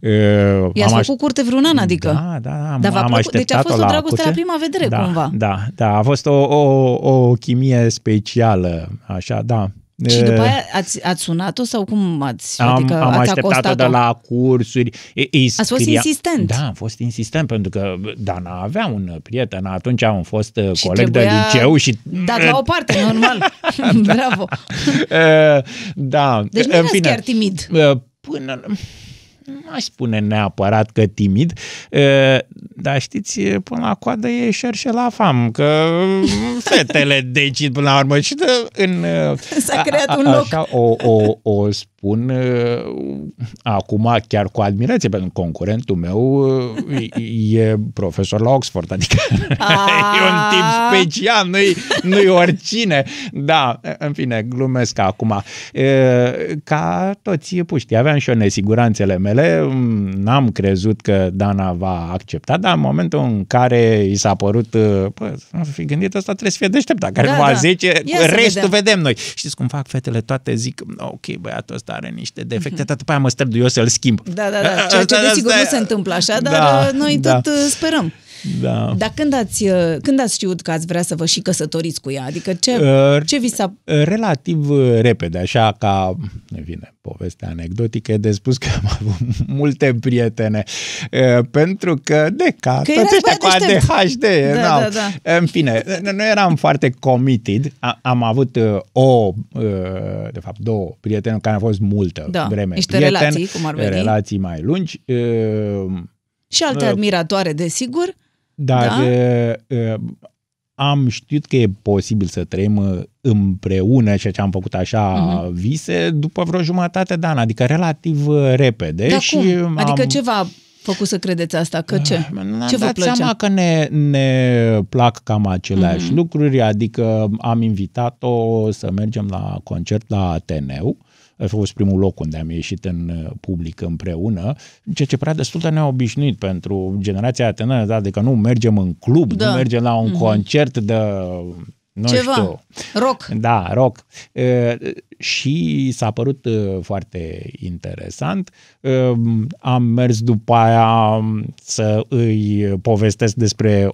D: Uh,
C: I-ați
D: am
C: făcut curte vreun an, adică?
D: Da, da, am,
C: Dar v-a
D: am
C: plăcut- deci a
D: așteptat-o
C: fost o
D: la
C: dragoste
D: curte.
C: la prima vedere,
D: da,
C: cumva.
D: Da, da, a fost o, o, o chimie specială, așa, da.
C: Și
D: E,
C: după aia ați, ați sunat-o sau cum ați?
D: am,
C: adică
D: am
C: ați
D: așteptat-o
C: acostat-o?
D: de la cursuri. Îi- îi
C: Ați fost
D: scria-
C: insistent.
D: Da, am fost insistent pentru că Dana avea un prieten. Atunci am fost uh,
C: Și
D: coleg de
C: trebuia
D: liceu și...
C: Dat la o parte, <laughs> normal. <laughs> Bravo. <laughs>
D: Uh, da,
C: Deci nu
D: în
C: erați
D: fine.
C: chiar timid.
D: Uh, Până... Nu aș spune neapărat că timid, uh, dar știți, până la coadă e șerșe la fam, că fetele decid până la urmă și de, în... uh,
C: S-a creat
D: a-
C: un
D: a-
C: loc.
D: Așa o, o, o spun uh, acum chiar cu admirație, pentru că concurentul meu uh, e profesor la Oxford, adică <laughs> e un tip special, nu-i, nu-i oricine. Da, în fine, glumesc acum. E, Ca toți puștii, aveam și eu nesiguranțele mele, n-am crezut că Dana va accepta, dar în momentul în care i s-a părut, bă, nu fi gândit, ăsta trebuie să fie deșteptat, care
C: Da,
D: numai
C: da.
D: 10,
C: Ia să
D: restul
C: vedem.
D: vedem noi. Știți cum fac fetele toate, zic, ok, băiatul ăsta are niște defecte, dar după aia mă strădui eu să-l schimb.
C: Da, da, da. Ceea ce <laughs>
D: Asta-
C: desigur
D: asta
C: nu
D: e-
C: se întâmplă așa, dar
D: Da,
C: noi
D: da.
C: tot uh, sperăm.
D: Da.
C: Dar când ați, uh, când ați știut că ați vrea să vă și căsătoriți cu ea? Adică ce,
D: Uh,
C: ce vi s-a...
D: relativ uh, repede, așa ca, ne vine povestea anecdotică, e de spus că am avut <laughs> multe prietene, uh, pentru că, de ca,
C: Că
D: toți
C: erați
D: ăștia cu
C: băiat deștept.
D: ADHD,
C: Da,
D: n-au.
C: da, da.
D: în fine, noi eram foarte committed, A- am avut uh, o, uh, de fapt două prietene care au fost multă
C: Da,
D: vreme
C: niște
D: prieteni,
C: relații, cum ar veni.
D: relații mai lungi, uh,
C: Și alte
D: Uh,
C: admiratoare, desigur.
D: Dar
C: Da?
D: da? uh, am știut că e posibil să trăim uh, împreună, ceea ce am făcut așa
C: Mhm.
D: uh-huh. vise, după vreo jumătate de an, adică relativ uh, repede.
C: Dar
D: și
C: cum? Adică
D: am,
C: ce v-a făcut să credeți asta? Că ce?
D: Ne-am
C: Ce vă
D: dat
C: plăcea?
D: seama că ne, ne plac cam aceleași
C: Mhm.
D: lucruri, adică am invitat-o să mergem la concert la Ateneu, a fost primul loc unde am ieșit în uh, public împreună, ceea ce părea destul de neobișnuit pentru generația Ateneu, adică nu mergem în club,
C: Da.
D: nu mergem la un
C: Mhm.
D: concert de, nu
C: Ceva.
D: știu,
C: Rock.
D: da, rock. E, Și s-a părut e, foarte interesant. E, Am mers după aia să îi povestesc despre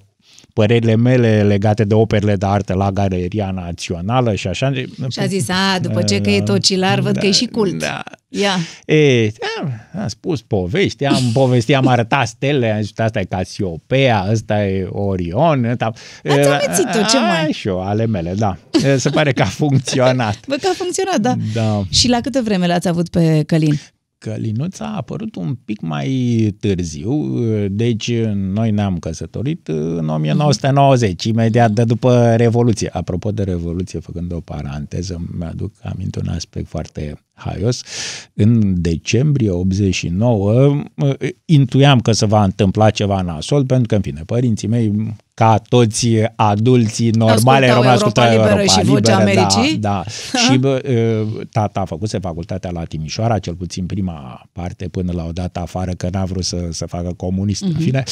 D: părerile mele legate de operele de artă la Galeria Națională și așa.
C: Și a zis, a, după ce că e tocilar, văd că e și cult.
D: Da.
C: Ia.
D: E, am, am spus povești, am povestit, am arătat stele, am zis, asta e Casiopea, ăsta e Orion. Ăsta,
C: Ați amețit-o, ce mai?
D: Și eu, ale mele, da. E, Se pare că a funcționat.
C: Bă, că a funcționat, da.
D: Da.
C: Și la câtă vreme l-ați avut pe Călin?
D: Călinuța a apărut un pic mai târziu, deci noi ne-am căsătorit în 1990, imediat de după Revoluție. Apropo de Revoluție, făcând o paranteză, mi-aduc aminte un aspect foarte haios. În decembrie 89 intuiam că se va întâmpla ceva nasol, pentru că, în fine, părinții mei, ca toți adulții normale,
C: Ascultau
D: erau
C: Europa
D: ascultau
C: Liberă
D: Europa
C: și Vocea
D: Liberă,
C: Americii?
D: Da, da. <laughs> și bă, uh, tata a făcut facultatea la Timișoara, cel puțin prima parte, până la o dată afară, că n-a vrut să, să facă comunist,
C: Mhm.
D: în fine.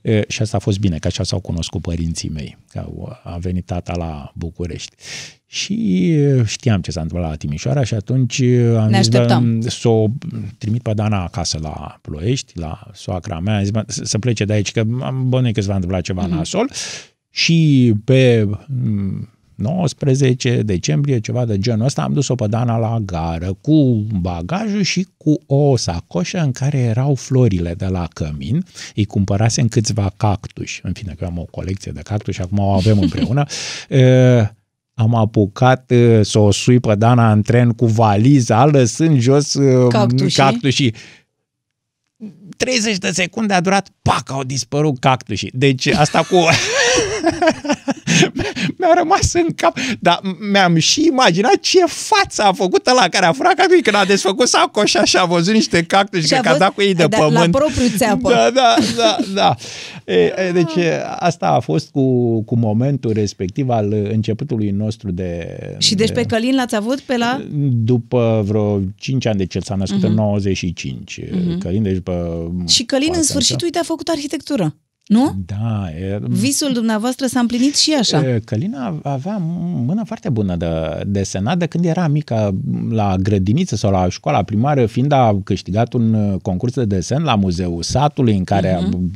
D: Uh, Și asta a fost bine, că așa s-au cunoscut părinții mei, că au- a venit tata la București. Și uh, știam ce s-a întâmplat la Timișoara și atunci uh, am
C: Ne
D: zis, bă,
C: așteptam.
D: să o trimit pe Dana acasă la Ploiești, la soacra mea, am zis, bă, să să plece de aici, că am bănuit că se va întâmpla ceva
C: Mhm.
D: nasol. Și pe mm, 19 decembrie, ceva de genul ăsta, am dus-o pe Dana la gară cu bagajul și cu o sacoșă în care erau florile de la cămin. Îi cumpărasem câțiva cactuși. În fine, că am o colecție de cactuși, acum o avem <laughs> împreună. E, am apucat e, să o sui pe Dana în tren cu valiza, lăsând jos e,
C: Cactușii.
D: cactușii. 30 de secunde a durat, pac, au dispărut cactușii. Deci asta cu... <laughs> <laughs> mi-a rămas în cap, dar mi-am și imaginat ce față a făcut ăla care a furat cactușii când a desfăcut sacoșa și a văzut niște cactuși,
C: Și a
D: cred că a
C: văzut-
D: dat cu ei de
C: da,
D: pământ.
C: la propriu țeapă.
D: Da, da, da, da. E, e, deci e, asta a fost cu, cu momentul respectiv al începutului nostru de...
C: Și deci
D: de,
C: pe Călin l-ați avut pe la...
D: După vreo 5 ani, deci el s-a născut
C: Mhm.
D: în 95.
C: Mhm.
D: Călin, deci după...
C: Și Călin, în
D: Poate,
C: sfârșit,
D: da.
C: uite, a făcut arhitectură. Nu?
D: Da. E,
C: Visul dumneavoastră s-a împlinit și așa.
D: e, Călina avea mână foarte bună de desenat de când era mică la grădiniță sau la școala primară, fiind a câștigat un uh, concurs de desen la Muzeul Satului, în care
C: Mhm.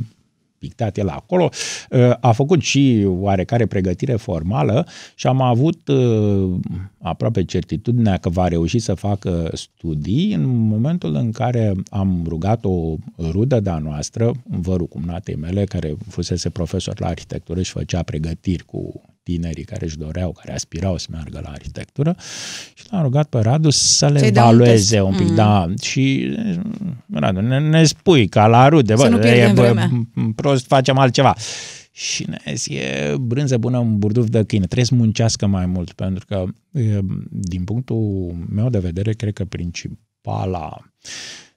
D: A pictat el acolo, uh, a făcut și oarecare pregătire formală și am avut uh, aproape certitudinea că va reuși să facă studii în momentul în care am rugat o rudă de-a noastră, vărul cumnatei mele, care fusese profesor la arhitectură și făcea pregătiri cu tinerii care își doreau, care aspirau să meargă la arhitectură și l-am rugat pe Radu să le
C: Să-i dea un
D: evalueze
C: test.
D: un pic,
C: Mm.
D: da, și Radu, ne, ne spui ca la rude,
C: Să
D: bă,
C: nu pierdem
D: e, bă,
C: vremea.
D: m- prost facem altceva. Și ne zis, e brânză bună un burduf de câine, trebuie să muncească mai mult, pentru că, e, din punctul meu de vedere, cred că principala e,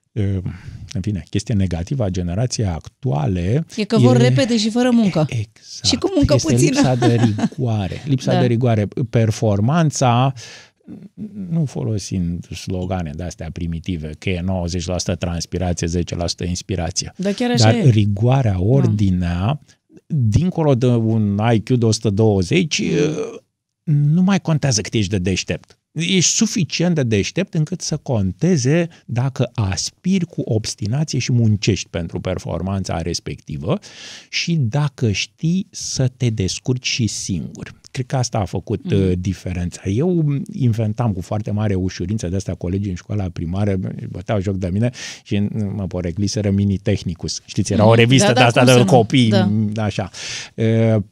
D: în fine, chestie negativă a generației actuale
C: E că vor repede și fără muncă.
D: Exact.
C: Și cu muncă
D: este
C: puțină.
D: lipsa de rigoare. <laughs> Lipsa
C: Da.
D: de rigoare. Performanța, nu folosind slogane de astea primitive, că e 90% transpirație, 10% inspirație.
C: Da, chiar așa
D: Dar
C: e.
D: rigoarea, ordinea, dincolo de un IQ de 120, nu mai contează cât ești de deștept. Ești suficient de deștept încât să conteze dacă aspiri cu obstinație și muncești pentru performanța respectivă și dacă știi să te descurci și singur. Cred că asta a făcut mm. uh, diferența. Eu inventam cu foarte mare ușurință de asta colegii în școala primară, băteau joc de mine și mă porecliseră Mini Technicus. Știți, era o
C: Mhm.
D: revistă
C: Da,
D: de
C: da,
D: asta
C: cum să
D: de
C: nu?
D: copii,
C: Da.
D: așa. Uh,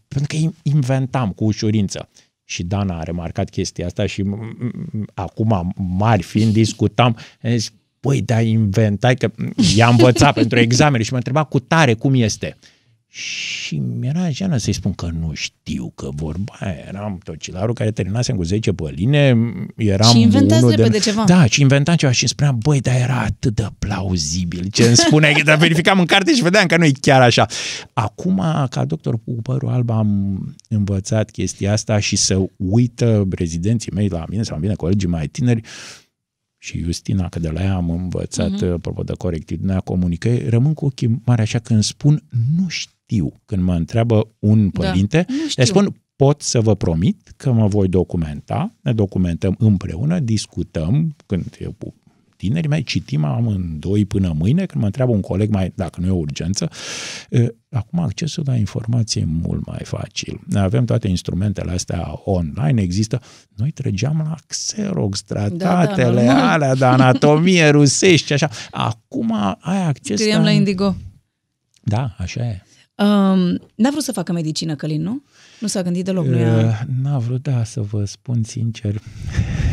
D: pentru că inventam cu ușurință. Și Dana a remarcat chestia asta și m- m- acum, mari fiind, discutam, am zis, băi, dar inventai, că i-a învățat pentru examene și mă întreba cu tare cum este. Și mi-era jenă să-i spun că nu știu, că vorba aia, eram tocilarul care terminasem cu 10 pe linie, eram
C: Și inventați
D: unul
C: repede
D: de...
C: ceva.
D: Da, și inventam ceva și îmi spuneam, băi, dar era atât de plauzibil ce îmi spunea, <laughs> dar verificam în carte și vedeam că nu e chiar așa. Acum, ca doctor cu părul alb, am învățat chestia asta și să uită rezidenții mei la mine sau la mine, colegii mai tineri, și Justina, că de la ea am învățat,
C: Mhm.
D: uh-huh. apropo de corectitudinea comunicării, rămân cu ochii mari așa când spun nu știu. Când mă întreabă un
C: Da,
D: părinte,
C: nu
D: le
C: știu.
D: spun pot să vă promit că mă voi documenta, ne documentăm împreună, discutăm, când e cu tinerii mei, citim amândoi până mâine, când mă întreabă un coleg mai, dacă nu e o urgență, e, acum accesul la informație e mult mai facil. Noi avem toate instrumentele astea online, există. Noi trăgeam la Xerox, tratatele
C: Da, normal.
D: alea de anatomie rusești, așa. Acum ai acces
C: Scriam la Indigo.
D: Da, așa e.
C: Um, n-a vrut să facă medicină, Călin, nu? Nu s-a gândit deloc, nu
D: Uh,
C: ea...
D: N-a vrut, da, să vă spun sincer. <laughs>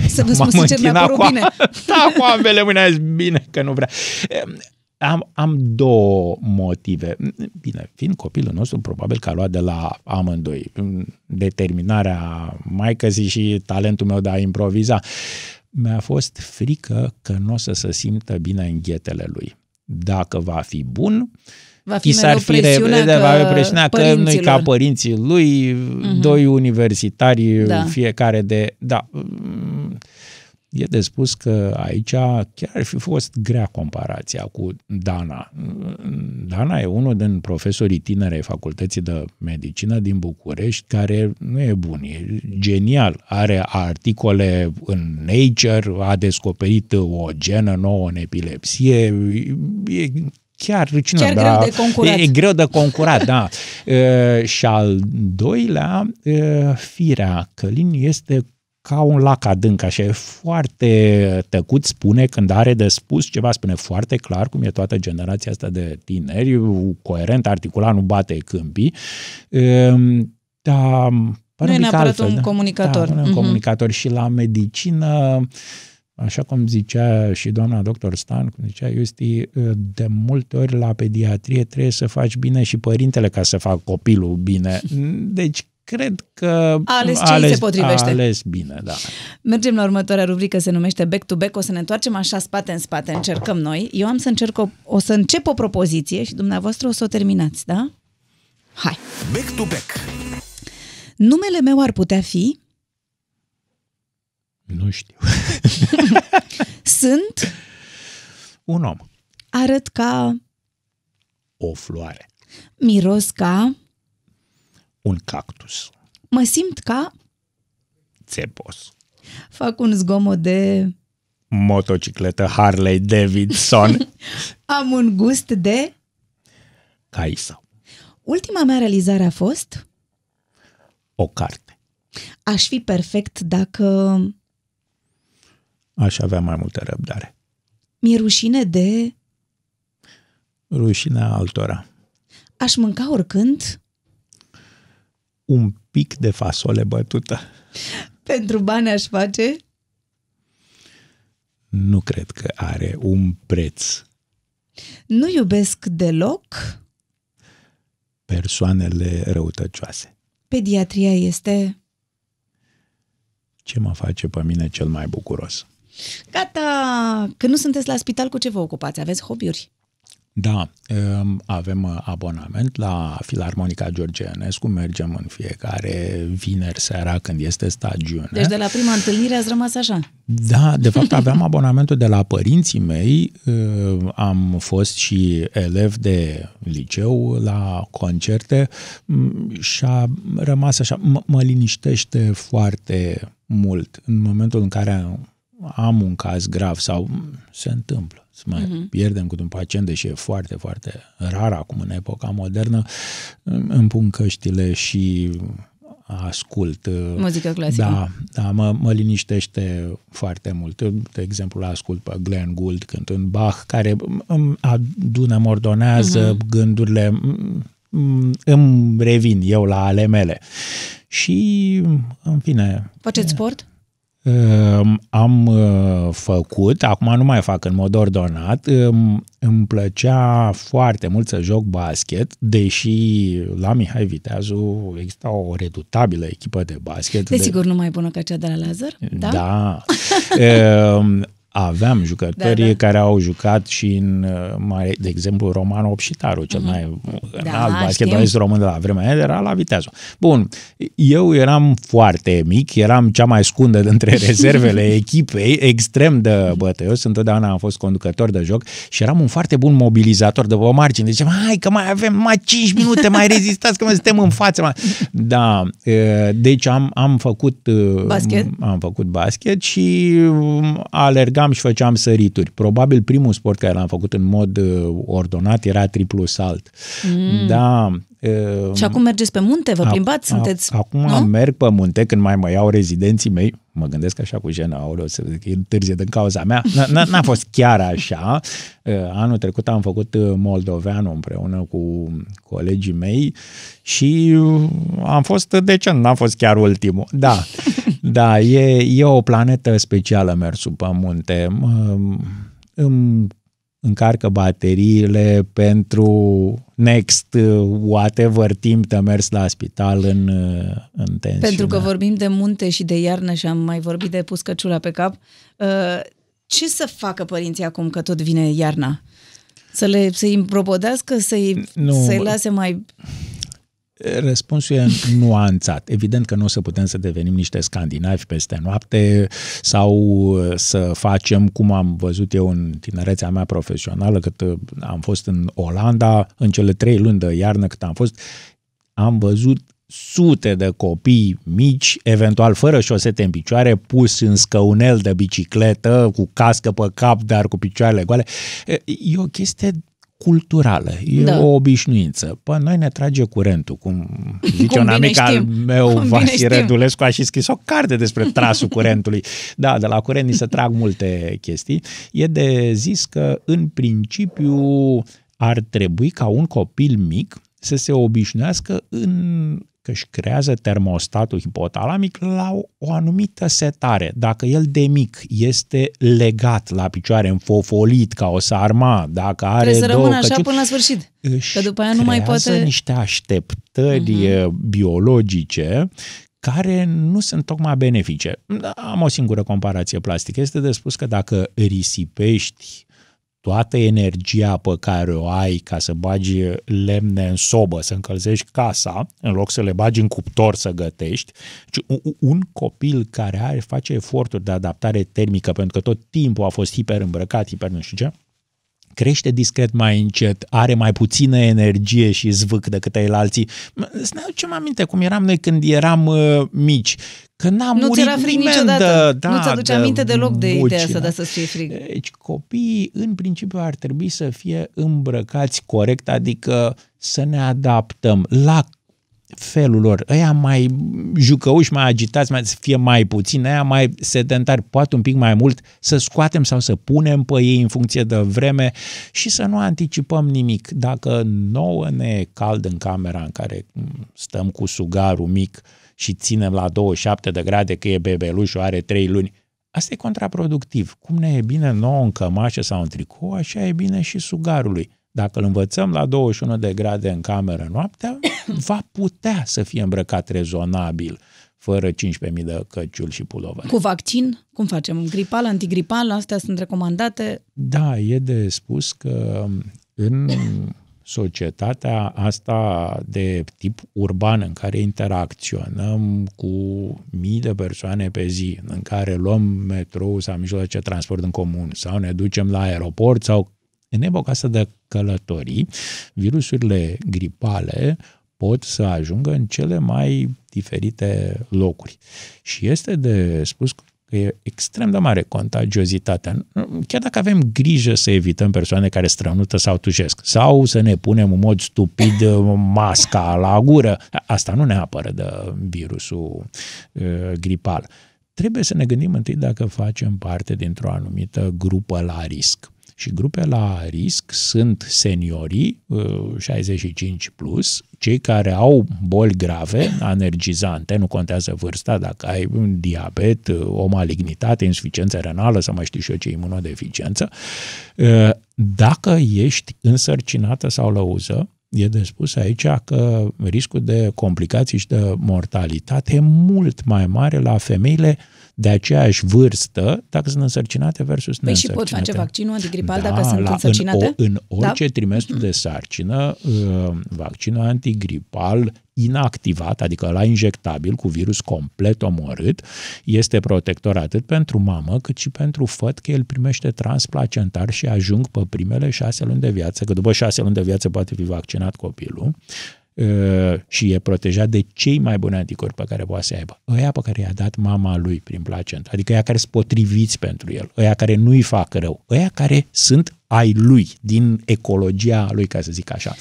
C: Să vă <laughs> spun
D: M-am
C: sincer, mi-a
D: închinat
C: părut
D: cu-
C: bine. <laughs>
D: da, cu ambele mâini, am zis, bine că nu vrea. Am, am două motive. Bine, fiind copilul nostru, probabil că a luat de la amândoi. Determinarea maicăsii și talentul meu de a improviza. Mi-a fost frică că nu o să se simtă bine în ghetele lui. Dacă va fi bun,
C: Va fi
D: i s-ar
C: mereu
D: fi re-
C: presiunea
D: de-
C: că
D: va fi presiunea că nu e ca
C: părinților.
D: părinții lui, uh-huh. doi universitari,
C: Da.
D: da. fiecare de... Da, mm, e de spus că aici chiar ar fi fost grea comparația cu Dana. Dana e unul din profesorii tineri ai Facultății de Medicină din București, care nu e bun, e genial. Are articole în Nature, a descoperit o genă nouă în epilepsie, e chiar, cine,
C: Chiar
D: da,
C: greu de concurat.
D: E, e greu de concurat, da. <laughs> E, și al doilea, e, firea Călin este ca un lac adânc, așa, e foarte tăcut, spune când are de spus ceva, spune foarte clar, cum e toată generația asta de tineri, coerent, articulat, nu bate câmpii, E, dar pare
C: Nu e
D: un pic
C: neapărat
D: altfel,
C: un
D: da.
C: comunicator.
D: Da, nu e un
C: Mhm.
D: comunicator și la medicină Așa cum zicea și doamna doctor Stan, cum zicea Iusti, de multe ori la pediatrie trebuie să faci bine și părintele ca să fac copilul bine. <laughs> Deci cred că
C: A ales ce îi se potrivește.
D: A ales bine, da.
C: Mergem la următoarea rubrică, se numește Back to Back. O să ne întoarcem așa spate în spate, încercăm noi. Eu am să încerc o, o să încep o propoziție și dumneavoastră o să o terminați, da? Hai.
A: Back to back.
C: Numele meu ar putea fi
D: Nu știu.
C: Sunt,
D: Un om,
C: arăt ca
D: o floare,
C: Miros ca...
D: Un cactus.
C: Mă simt ca...
D: Țepos.
C: Fac un zgomot de...
D: Motocicletă Harley Davidson. <laughs>
C: Am un gust de...
D: Caisa.
C: Ultima mea realizare a fost...
D: O carte.
C: Aș fi perfect dacă...
D: Aș avea mai multă răbdare.
C: Mi-e rușine de...
D: Rușinea altora.
C: Aș mânca oricând...
D: Un pic de fasole bătută.
C: Pentru bani aș face...
D: Nu cred că are un preț.
C: Nu iubesc deloc...
D: Persoanele răutăcioase.
C: Pediatria este...
D: Ce mă face pe mine cel mai bucuros?
C: Gata! Când nu sunteți la spital, cu ce vă ocupați? Aveți hobby-uri?
D: Da, um, avem abonament la Filarmonica George Enescu, mergem în fiecare vineri seara când este stagiune.
C: Deci de la prima întâlnire ați rămas așa?
D: Da, de fapt aveam abonamentul de la părinții mei, uh, am fost și elev de liceu la concerte mm, și a rămas așa, m- mă liniștește foarte mult în momentul în care am un caz grav sau se întâmplă să mai uh-huh. pierdem cu un pacient, deși e foarte, foarte rar acum în epoca modernă, îmi pun căștile și ascult. Uh,
C: Muzică clasică.
D: Da, da mă, mă liniștește foarte mult. De exemplu, ascult pe Glenn Gould cântând Bach, care îmi adună, mă ordonează uh-huh. gândurile, îmi revin eu la ale mele. Și, în fine...
C: Faceți sport?
D: Ehm, am uh, făcut, acum nu mai fac în mod ordonat, ehm, îmi plăcea foarte mult să joc basket, deși la Mihai Viteazu exista o redutabilă echipă de basket.
C: Desigur, de... nu mai bună ca cea de la Lazar? Da.
D: da. <laughs> Ehm, aveam jucători da, da. care au jucat și în, mai, de exemplu, Roman Opșitaru, cel uh-huh. mai da, înalt basketbalist român de la vremea aia, era la Viteazul. Bun, eu eram foarte mic, eram cea mai scundă dintre <laughs> rezervele echipei, extrem de bătăios, întotdeauna am fost conducător de joc și eram un foarte bun mobilizator de pe margine. Deci, hai că mai avem mai 5 minute, mai rezistați că mai suntem în față. Mai. Da, deci am, am făcut
C: basket.
D: am făcut basket și alergam alergam și făceam sărituri. Probabil primul sport care l-am făcut în mod uh, ordonat era triplu salt. Mm. Da.
C: Uh, și acum mergeți pe munte? Vă plimbați? A, sunteți,
D: a, acum nu? merg pe munte când mai mă iau rezidenții mei. Mă gândesc așa cu jenă, aoleu, să zic, e întârzie din cauza mea. N- n-a fost chiar așa. Uh, anul trecut am făcut Moldoveanu împreună cu colegii mei și am fost decent, n-am fost chiar ultimul. Da, da, e, e o planetă specială mersul pe munte. Îmi încarcă bateriile pentru next whatever timp de mers la spital în, în tensiune.
C: Pentru că vorbim de munte și de iarnă și am mai vorbit de puscăciula pe cap, uh, ce să facă părinții acum că tot vine iarna? Să le, să-i împrobodească, să-i, nu, să-i lase mai
D: Răspunsul e nuanțat. Evident că nu o să putem să devenim niște scandinavi peste noapte sau uh, să facem, cum am văzut eu în tinerețea mea profesională, cât uh, am fost în Olanda, în cele trei luni de iarnă cât am fost, am văzut sute de copii mici, eventual fără șosete în picioare, pus în scăunel de bicicletă, cu cască pe cap, dar cu picioarele goale. E o chestie culturală, e da. o obișnuință. Păi noi ne trage curentul, cum <laughs> zice cum un amic al meu, cum Vasi Rădulescu, a și scris o carte despre trasul curentului. <laughs> Da, de la curent ni se trag multe chestii. E de zis că, în principiu, ar trebui ca un copil mic să se obișnuiască în că își creează termostatul hipotalamic la o, o anumită setare. Dacă el de mic este legat la picioare, înfofolit ca o sarma, dacă are
C: Trebuie să
D: două
C: rămână așa până la sfârșit, că după aia nu mai poate...
D: niște așteptări uh-huh. biologice care nu sunt tocmai benefice. Am o singură comparație plastică. Este de spus că dacă risipești toată energia pe care o ai ca să bagi lemne în sobă, să încălzești casa, în loc să le bagi în cuptor să gătești, deci un copil care are, face eforturi de adaptare termică, pentru că tot timpul a fost hiper îmbrăcat, hiper nu știu ce, crește discret mai încet, are mai puțină energie și zvâc decât ei alții. Să ne aducem aminte cum eram noi când eram uh, mici. Că n-a
C: Nu ți
D: murit
C: era frig
D: nimeni
C: niciodată.
D: de, da,
C: nu ți-aduce
D: de
C: aminte deloc de ideea
D: bucina.
C: asta de să-ți fie frig.
D: Deci copiii, în principiu, ar trebui să fie îmbrăcați corect, adică să ne adaptăm la felul lor. Ăia mai jucăuși, mai agitați, mai, să fie mai puțin, ăia mai sedentari, poate un pic mai mult, să scoatem sau să punem pe ei în funcție de vreme și să nu anticipăm nimic. Dacă nouă ne e cald în camera în care stăm cu sugarul mic și ținem la 27 de grade că e bebelușul, are 3 luni, Asta e contraproductiv. Cum ne e bine nouă în cămașă sau în tricou, așa e bine și sugarului. Dacă îl învățăm la 21 de grade în cameră noaptea, <coughs> va putea să fie îmbrăcat rezonabil, fără 15.000 de căciuli și pulovere.
C: Cu vaccin, cum facem? Gripal, antigripal, astea sunt recomandate?
D: Da, e de spus că în societatea asta de tip urban în care interacționăm cu mii de persoane pe zi, în care luăm metrou sau mijloace de transport în comun sau ne ducem la aeroport sau în epoca asta de călătorii, virusurile gripale pot să ajungă în cele mai diferite locuri. Și este de spus că e extrem de mare contagiozitatea. Chiar dacă avem grijă să evităm persoane care strănută sau tușesc, sau să ne punem în mod stupid <laughs> masca la gură, asta nu ne apără de virusul uh, gripal. Trebuie să ne gândim întâi dacă facem parte dintr-o anumită grupă la risc. Și grupe la risc sunt seniorii 65 plus, cei care au boli grave, anergizante, nu contează vârsta, dacă ai un diabet, o malignitate, insuficiență renală sau mai știu și eu ce imunodeficiență, dacă ești însărcinată sau lăuză, e de spus aici că riscul de complicații și de mortalitate e mult mai mare la femeile de aceeași vârstă dacă sunt însărcinate versus
C: păi
D: neînsărcinate.
C: și pot face vaccinul antigripal da, dacă sunt la, însărcinate?
D: În, o, în orice da? trimestru de sarcină, vaccinul antigripal inactivat, adică la injectabil, cu virus complet omorât, este protector atât pentru mamă cât și pentru făt că el primește transplacentar și ajung pe primele șase luni de viață, că după șase luni de viață poate fi vaccinat copilul, și e protejat de cei mai buni anticorpi pe care poate să aibă. Ăia pe care i-a dat mama lui prin placenta, adică ăia care sunt potriviți pentru el, ăia care nu-i fac rău, ăia care sunt ai lui, din ecologia lui, ca să zic așa.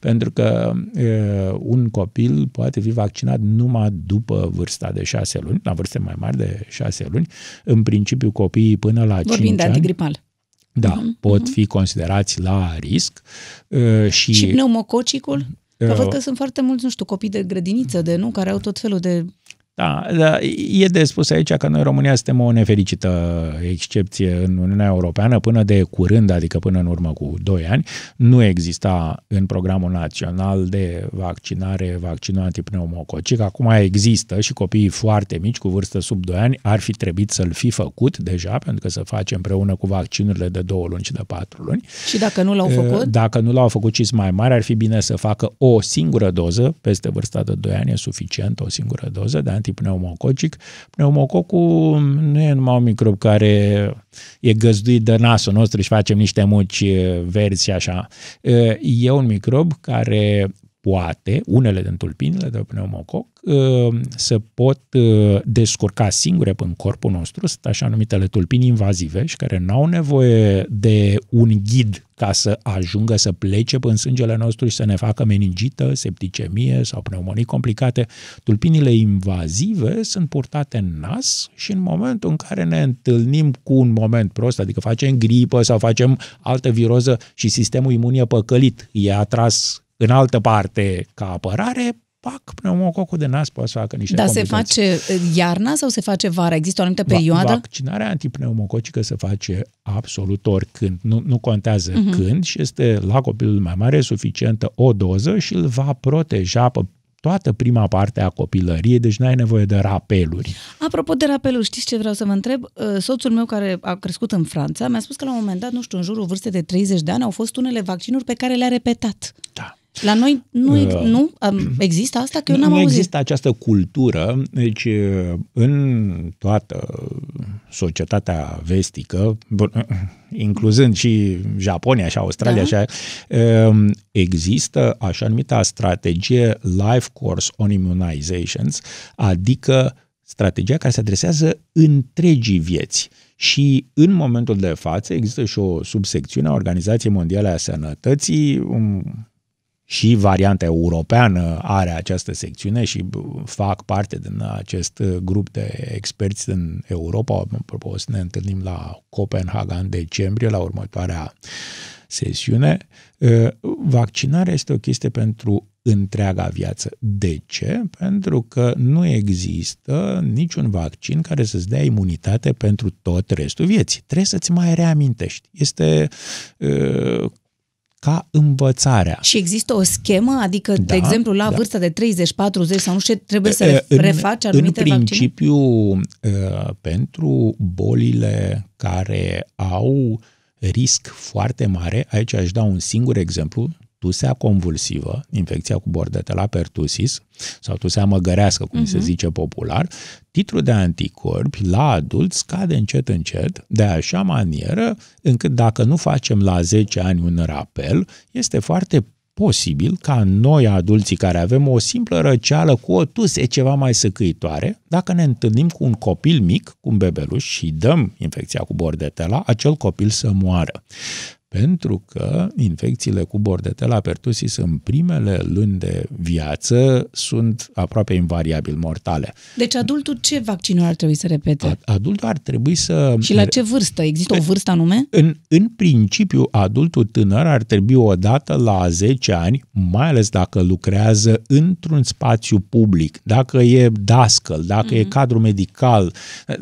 D: Pentru că uh, un copil poate fi vaccinat numai după vârsta de șase luni, la vârste mai mari de șase luni. În principiu, copiii până la
C: Vorbim
D: 5
C: de
D: ani...
C: antigripal.
D: Da, uh-huh, pot uh-huh. fi considerați la risc. Uh, și,
C: și pneumococicul? Că văd că sunt foarte mulți, nu știu, copii de grădiniță, de nu, care au tot felul de
D: da, da, e de spus aici că noi în România suntem o nefericită excepție în Uniunea Europeană. Până de curând, adică până în urmă cu 2 ani, nu exista în programul național de vaccinare vaccinul antipneumococic. Acum există și copiii foarte mici, cu vârstă sub 2 ani, ar fi trebuit să-l fi făcut deja, pentru că se face împreună cu vaccinurile de 2 luni și de 4 luni.
C: Și dacă nu l-au făcut?
D: Dacă nu l-au făcut și mai mari, ar fi bine să facă o singură doză, peste vârsta de 2 ani e suficient, o singură doză de antipneumococic. Pneumococul nu e numai un microb care e găzduit de nasul nostru și facem niște muci verzi și așa. E un microb care poate, unele din tulpinile de pneumococ, se pot descurca singure în corpul nostru, sunt așa numitele tulpini invazive și care n-au nevoie de un ghid ca să ajungă să plece în sângele nostru și să ne facă meningită, septicemie sau pneumonii complicate. Tulpinile invazive sunt purtate în nas și în momentul în care ne întâlnim cu un moment prost, adică facem gripă sau facem altă viroză și sistemul imun e păcălit, e atras în altă parte ca apărare, pac, pneumococul de nas poate să facă niște
C: Dar se face iarna sau se face vara? Există o anumită perioadă?
D: Va, vaccinarea antipneumococică se face absolut oricând. Nu, nu contează uh-huh. când și este la copilul mai mare suficientă o doză și îl va proteja pe toată prima parte a copilăriei, deci nu ai nevoie de rapeluri.
C: Apropo de rapeluri, știți ce vreau să vă întreb? Soțul meu care a crescut în Franța mi-a spus că la un moment dat, nu știu, în jurul vârstei de 30 de ani au fost unele vaccinuri pe care le-a repetat.
D: Da.
C: La noi nu, uh, nu există asta? Că eu n-am
D: nu
C: auzit.
D: există această cultură. Deci, în toată societatea vestică, incluzând și Japonia și Australia, da. și um, există așa numita strategie Life Course on Immunizations, adică strategia care se adresează întregii vieți. Și în momentul de față există și o subsecțiune a Organizației Mondiale a Sănătății, um, și varianta europeană are această secțiune și fac parte din acest grup de experți din Europa. Apropo, o să ne întâlnim la Copenhaga în decembrie, la următoarea sesiune. Vaccinarea este o chestie pentru întreaga viață. De ce? Pentru că nu există niciun vaccin care să-ți dea imunitate pentru tot restul vieții. Trebuie să-ți mai reamintești. Este uh, ca învățarea.
C: Și există o schemă? Adică, da, de exemplu, la da. vârsta de 30, 40 sau nu știu, trebuie să în, refaci anumite
D: În principiu, vaccine? pentru bolile care au risc foarte mare, aici aș da un singur exemplu, tusea convulsivă, infecția cu bordetela pertussis, sau tusea măgărească, cum uh-huh. se mhm. zice popular, titlul de anticorpi la adult scade încet încet, de așa manieră încât dacă nu facem la 10 ani un rapel, este foarte posibil ca noi, adulții care avem o simplă răceală cu o tuse ceva mai săcăitoare, dacă ne întâlnim cu un copil mic, cu un bebeluș și dăm infecția cu bordetela, acel copil să moară pentru că infecțiile cu bordetela pertussis în primele luni de viață sunt aproape invariabil mortale.
C: Deci adultul ce vaccinul ar trebui să repete?
D: Adultul ar trebui să...
C: Și la ce vârstă? Există o vârstă anume?
D: În, în principiu, adultul tânăr ar trebui odată la 10 ani, mai ales dacă lucrează într-un spațiu public, dacă e dascăl, dacă mm-hmm. e mhm. cadru medical,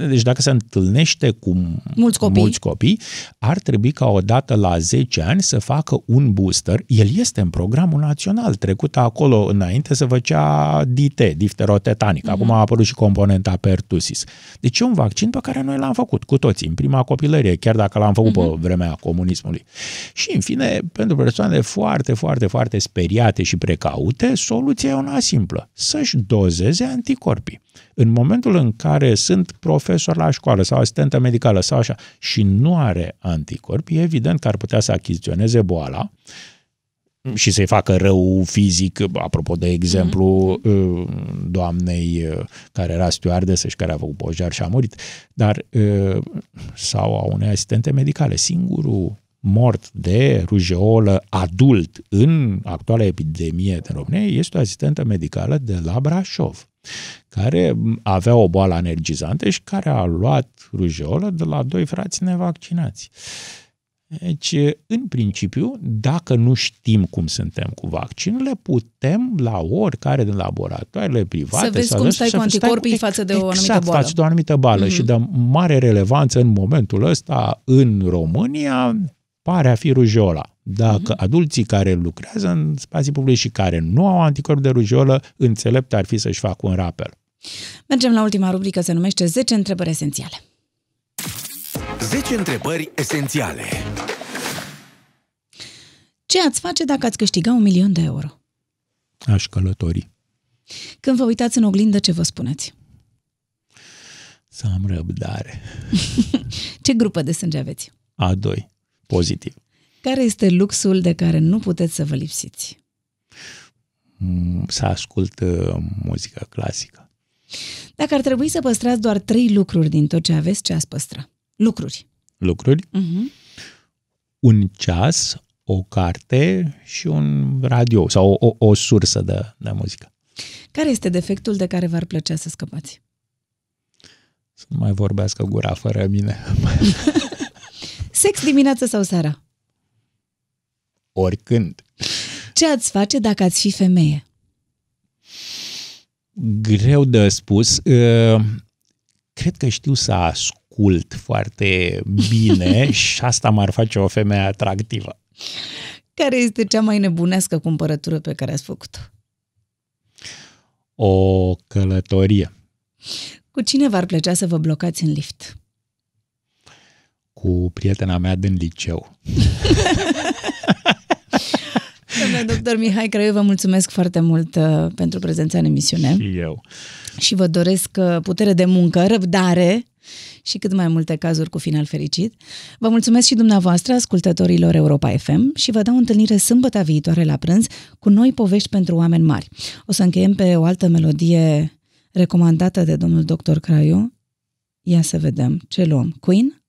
D: deci dacă se întâlnește cu
C: mulți copii.
D: mulți copii, ar trebui ca odată la 10 ani să facă un booster. El este în programul național, trecut acolo înainte să făcea DT, difterotetanic. Uh-huh. Acum a apărut și componenta pertussis. Deci e un vaccin pe care noi l-am făcut cu toții, în prima copilărie, chiar dacă l-am făcut uh-huh. pe mhm. vremea comunismului. Și, în fine, pentru persoanele foarte, foarte, foarte speriate și precaute, soluția e una simplă. Să-și dozeze anticorpii. În momentul în care sunt profesor la școală sau asistentă medicală sau așa și nu are anticorpi, e evident că ar putea să achiziționeze boala și să-i facă rău fizic, apropo de exemplu mm-hmm. doamnei uh, care era stewardesă și care a făcut pojar și a murit, dar uh, sau a unei asistente medicale. Singurul mort de rujeolă adult în actuala epidemie din România este o asistentă medicală de la Brașov care avea o boală energizantă și care a luat rujeolă de la doi frați nevaccinați. Deci, în principiu, dacă nu știm cum suntem cu vaccinurile, putem la oricare din laboratoarele private
C: să vezi să cum stai cu anticorpii față de o anumită
D: exact,
C: boală.
D: față de o anumită boală mm-hmm. și de mare relevanță în momentul ăsta în România pare a fi rujola. Dacă uh-huh. adulții care lucrează în spații publice și care nu au anticorp de rujolă, înțelept ar fi să-și facă un rapel.
C: Mergem la ultima rubrică, se numește 10 întrebări esențiale.
A: 10 întrebări esențiale.
C: Ce ați face dacă ați câștiga un milion de euro?
D: Aș călători.
C: Când vă uitați în oglindă, ce vă spuneți?
D: Să am răbdare. <laughs>
C: ce grupă de sânge aveți?
D: A2, pozitiv.
C: Care este luxul de care nu puteți să vă lipsiți?
D: Mm, să ascult uh, muzică clasică.
C: Dacă ar trebui să păstrați doar trei lucruri din tot ce aveți, ce ați păstra? Lucruri.
D: Lucruri? Uh-huh. Un ceas, o carte și un radio sau o, o, o sursă de, de muzică.
C: Care este defectul de care v-ar plăcea să scăpați?
D: Să nu mai vorbească gura fără mine. <laughs>
C: Sex dimineața sau seara?
D: Oricând.
C: Ce ați face dacă ați fi femeie?
D: Greu de spus. Uh, cred că știu să ascult foarte bine <laughs> și asta m-ar face o femeie atractivă.
C: Care este cea mai nebunească cumpărătură pe care ați făcut-o?
D: O călătorie.
C: Cu cine v-ar plăcea să vă blocați în lift?
D: Cu prietena mea din liceu. <laughs>
C: Domnule doctor Mihai Crăiu, vă mulțumesc foarte mult uh, pentru prezența în emisiune.
D: Și eu.
C: Și vă doresc uh, putere de muncă, răbdare și cât mai multe cazuri cu final fericit. Vă mulțumesc și dumneavoastră, ascultătorilor Europa FM și vă dau întâlnire sâmbătă viitoare la prânz cu noi povești pentru oameni mari. O să încheiem pe o altă melodie recomandată de domnul dr. Craiu. Ia să vedem ce luăm. Queen?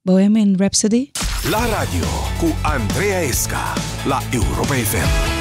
C: Bohemian Rhapsody?
A: La radio cu Andreea Esca la Europa FM.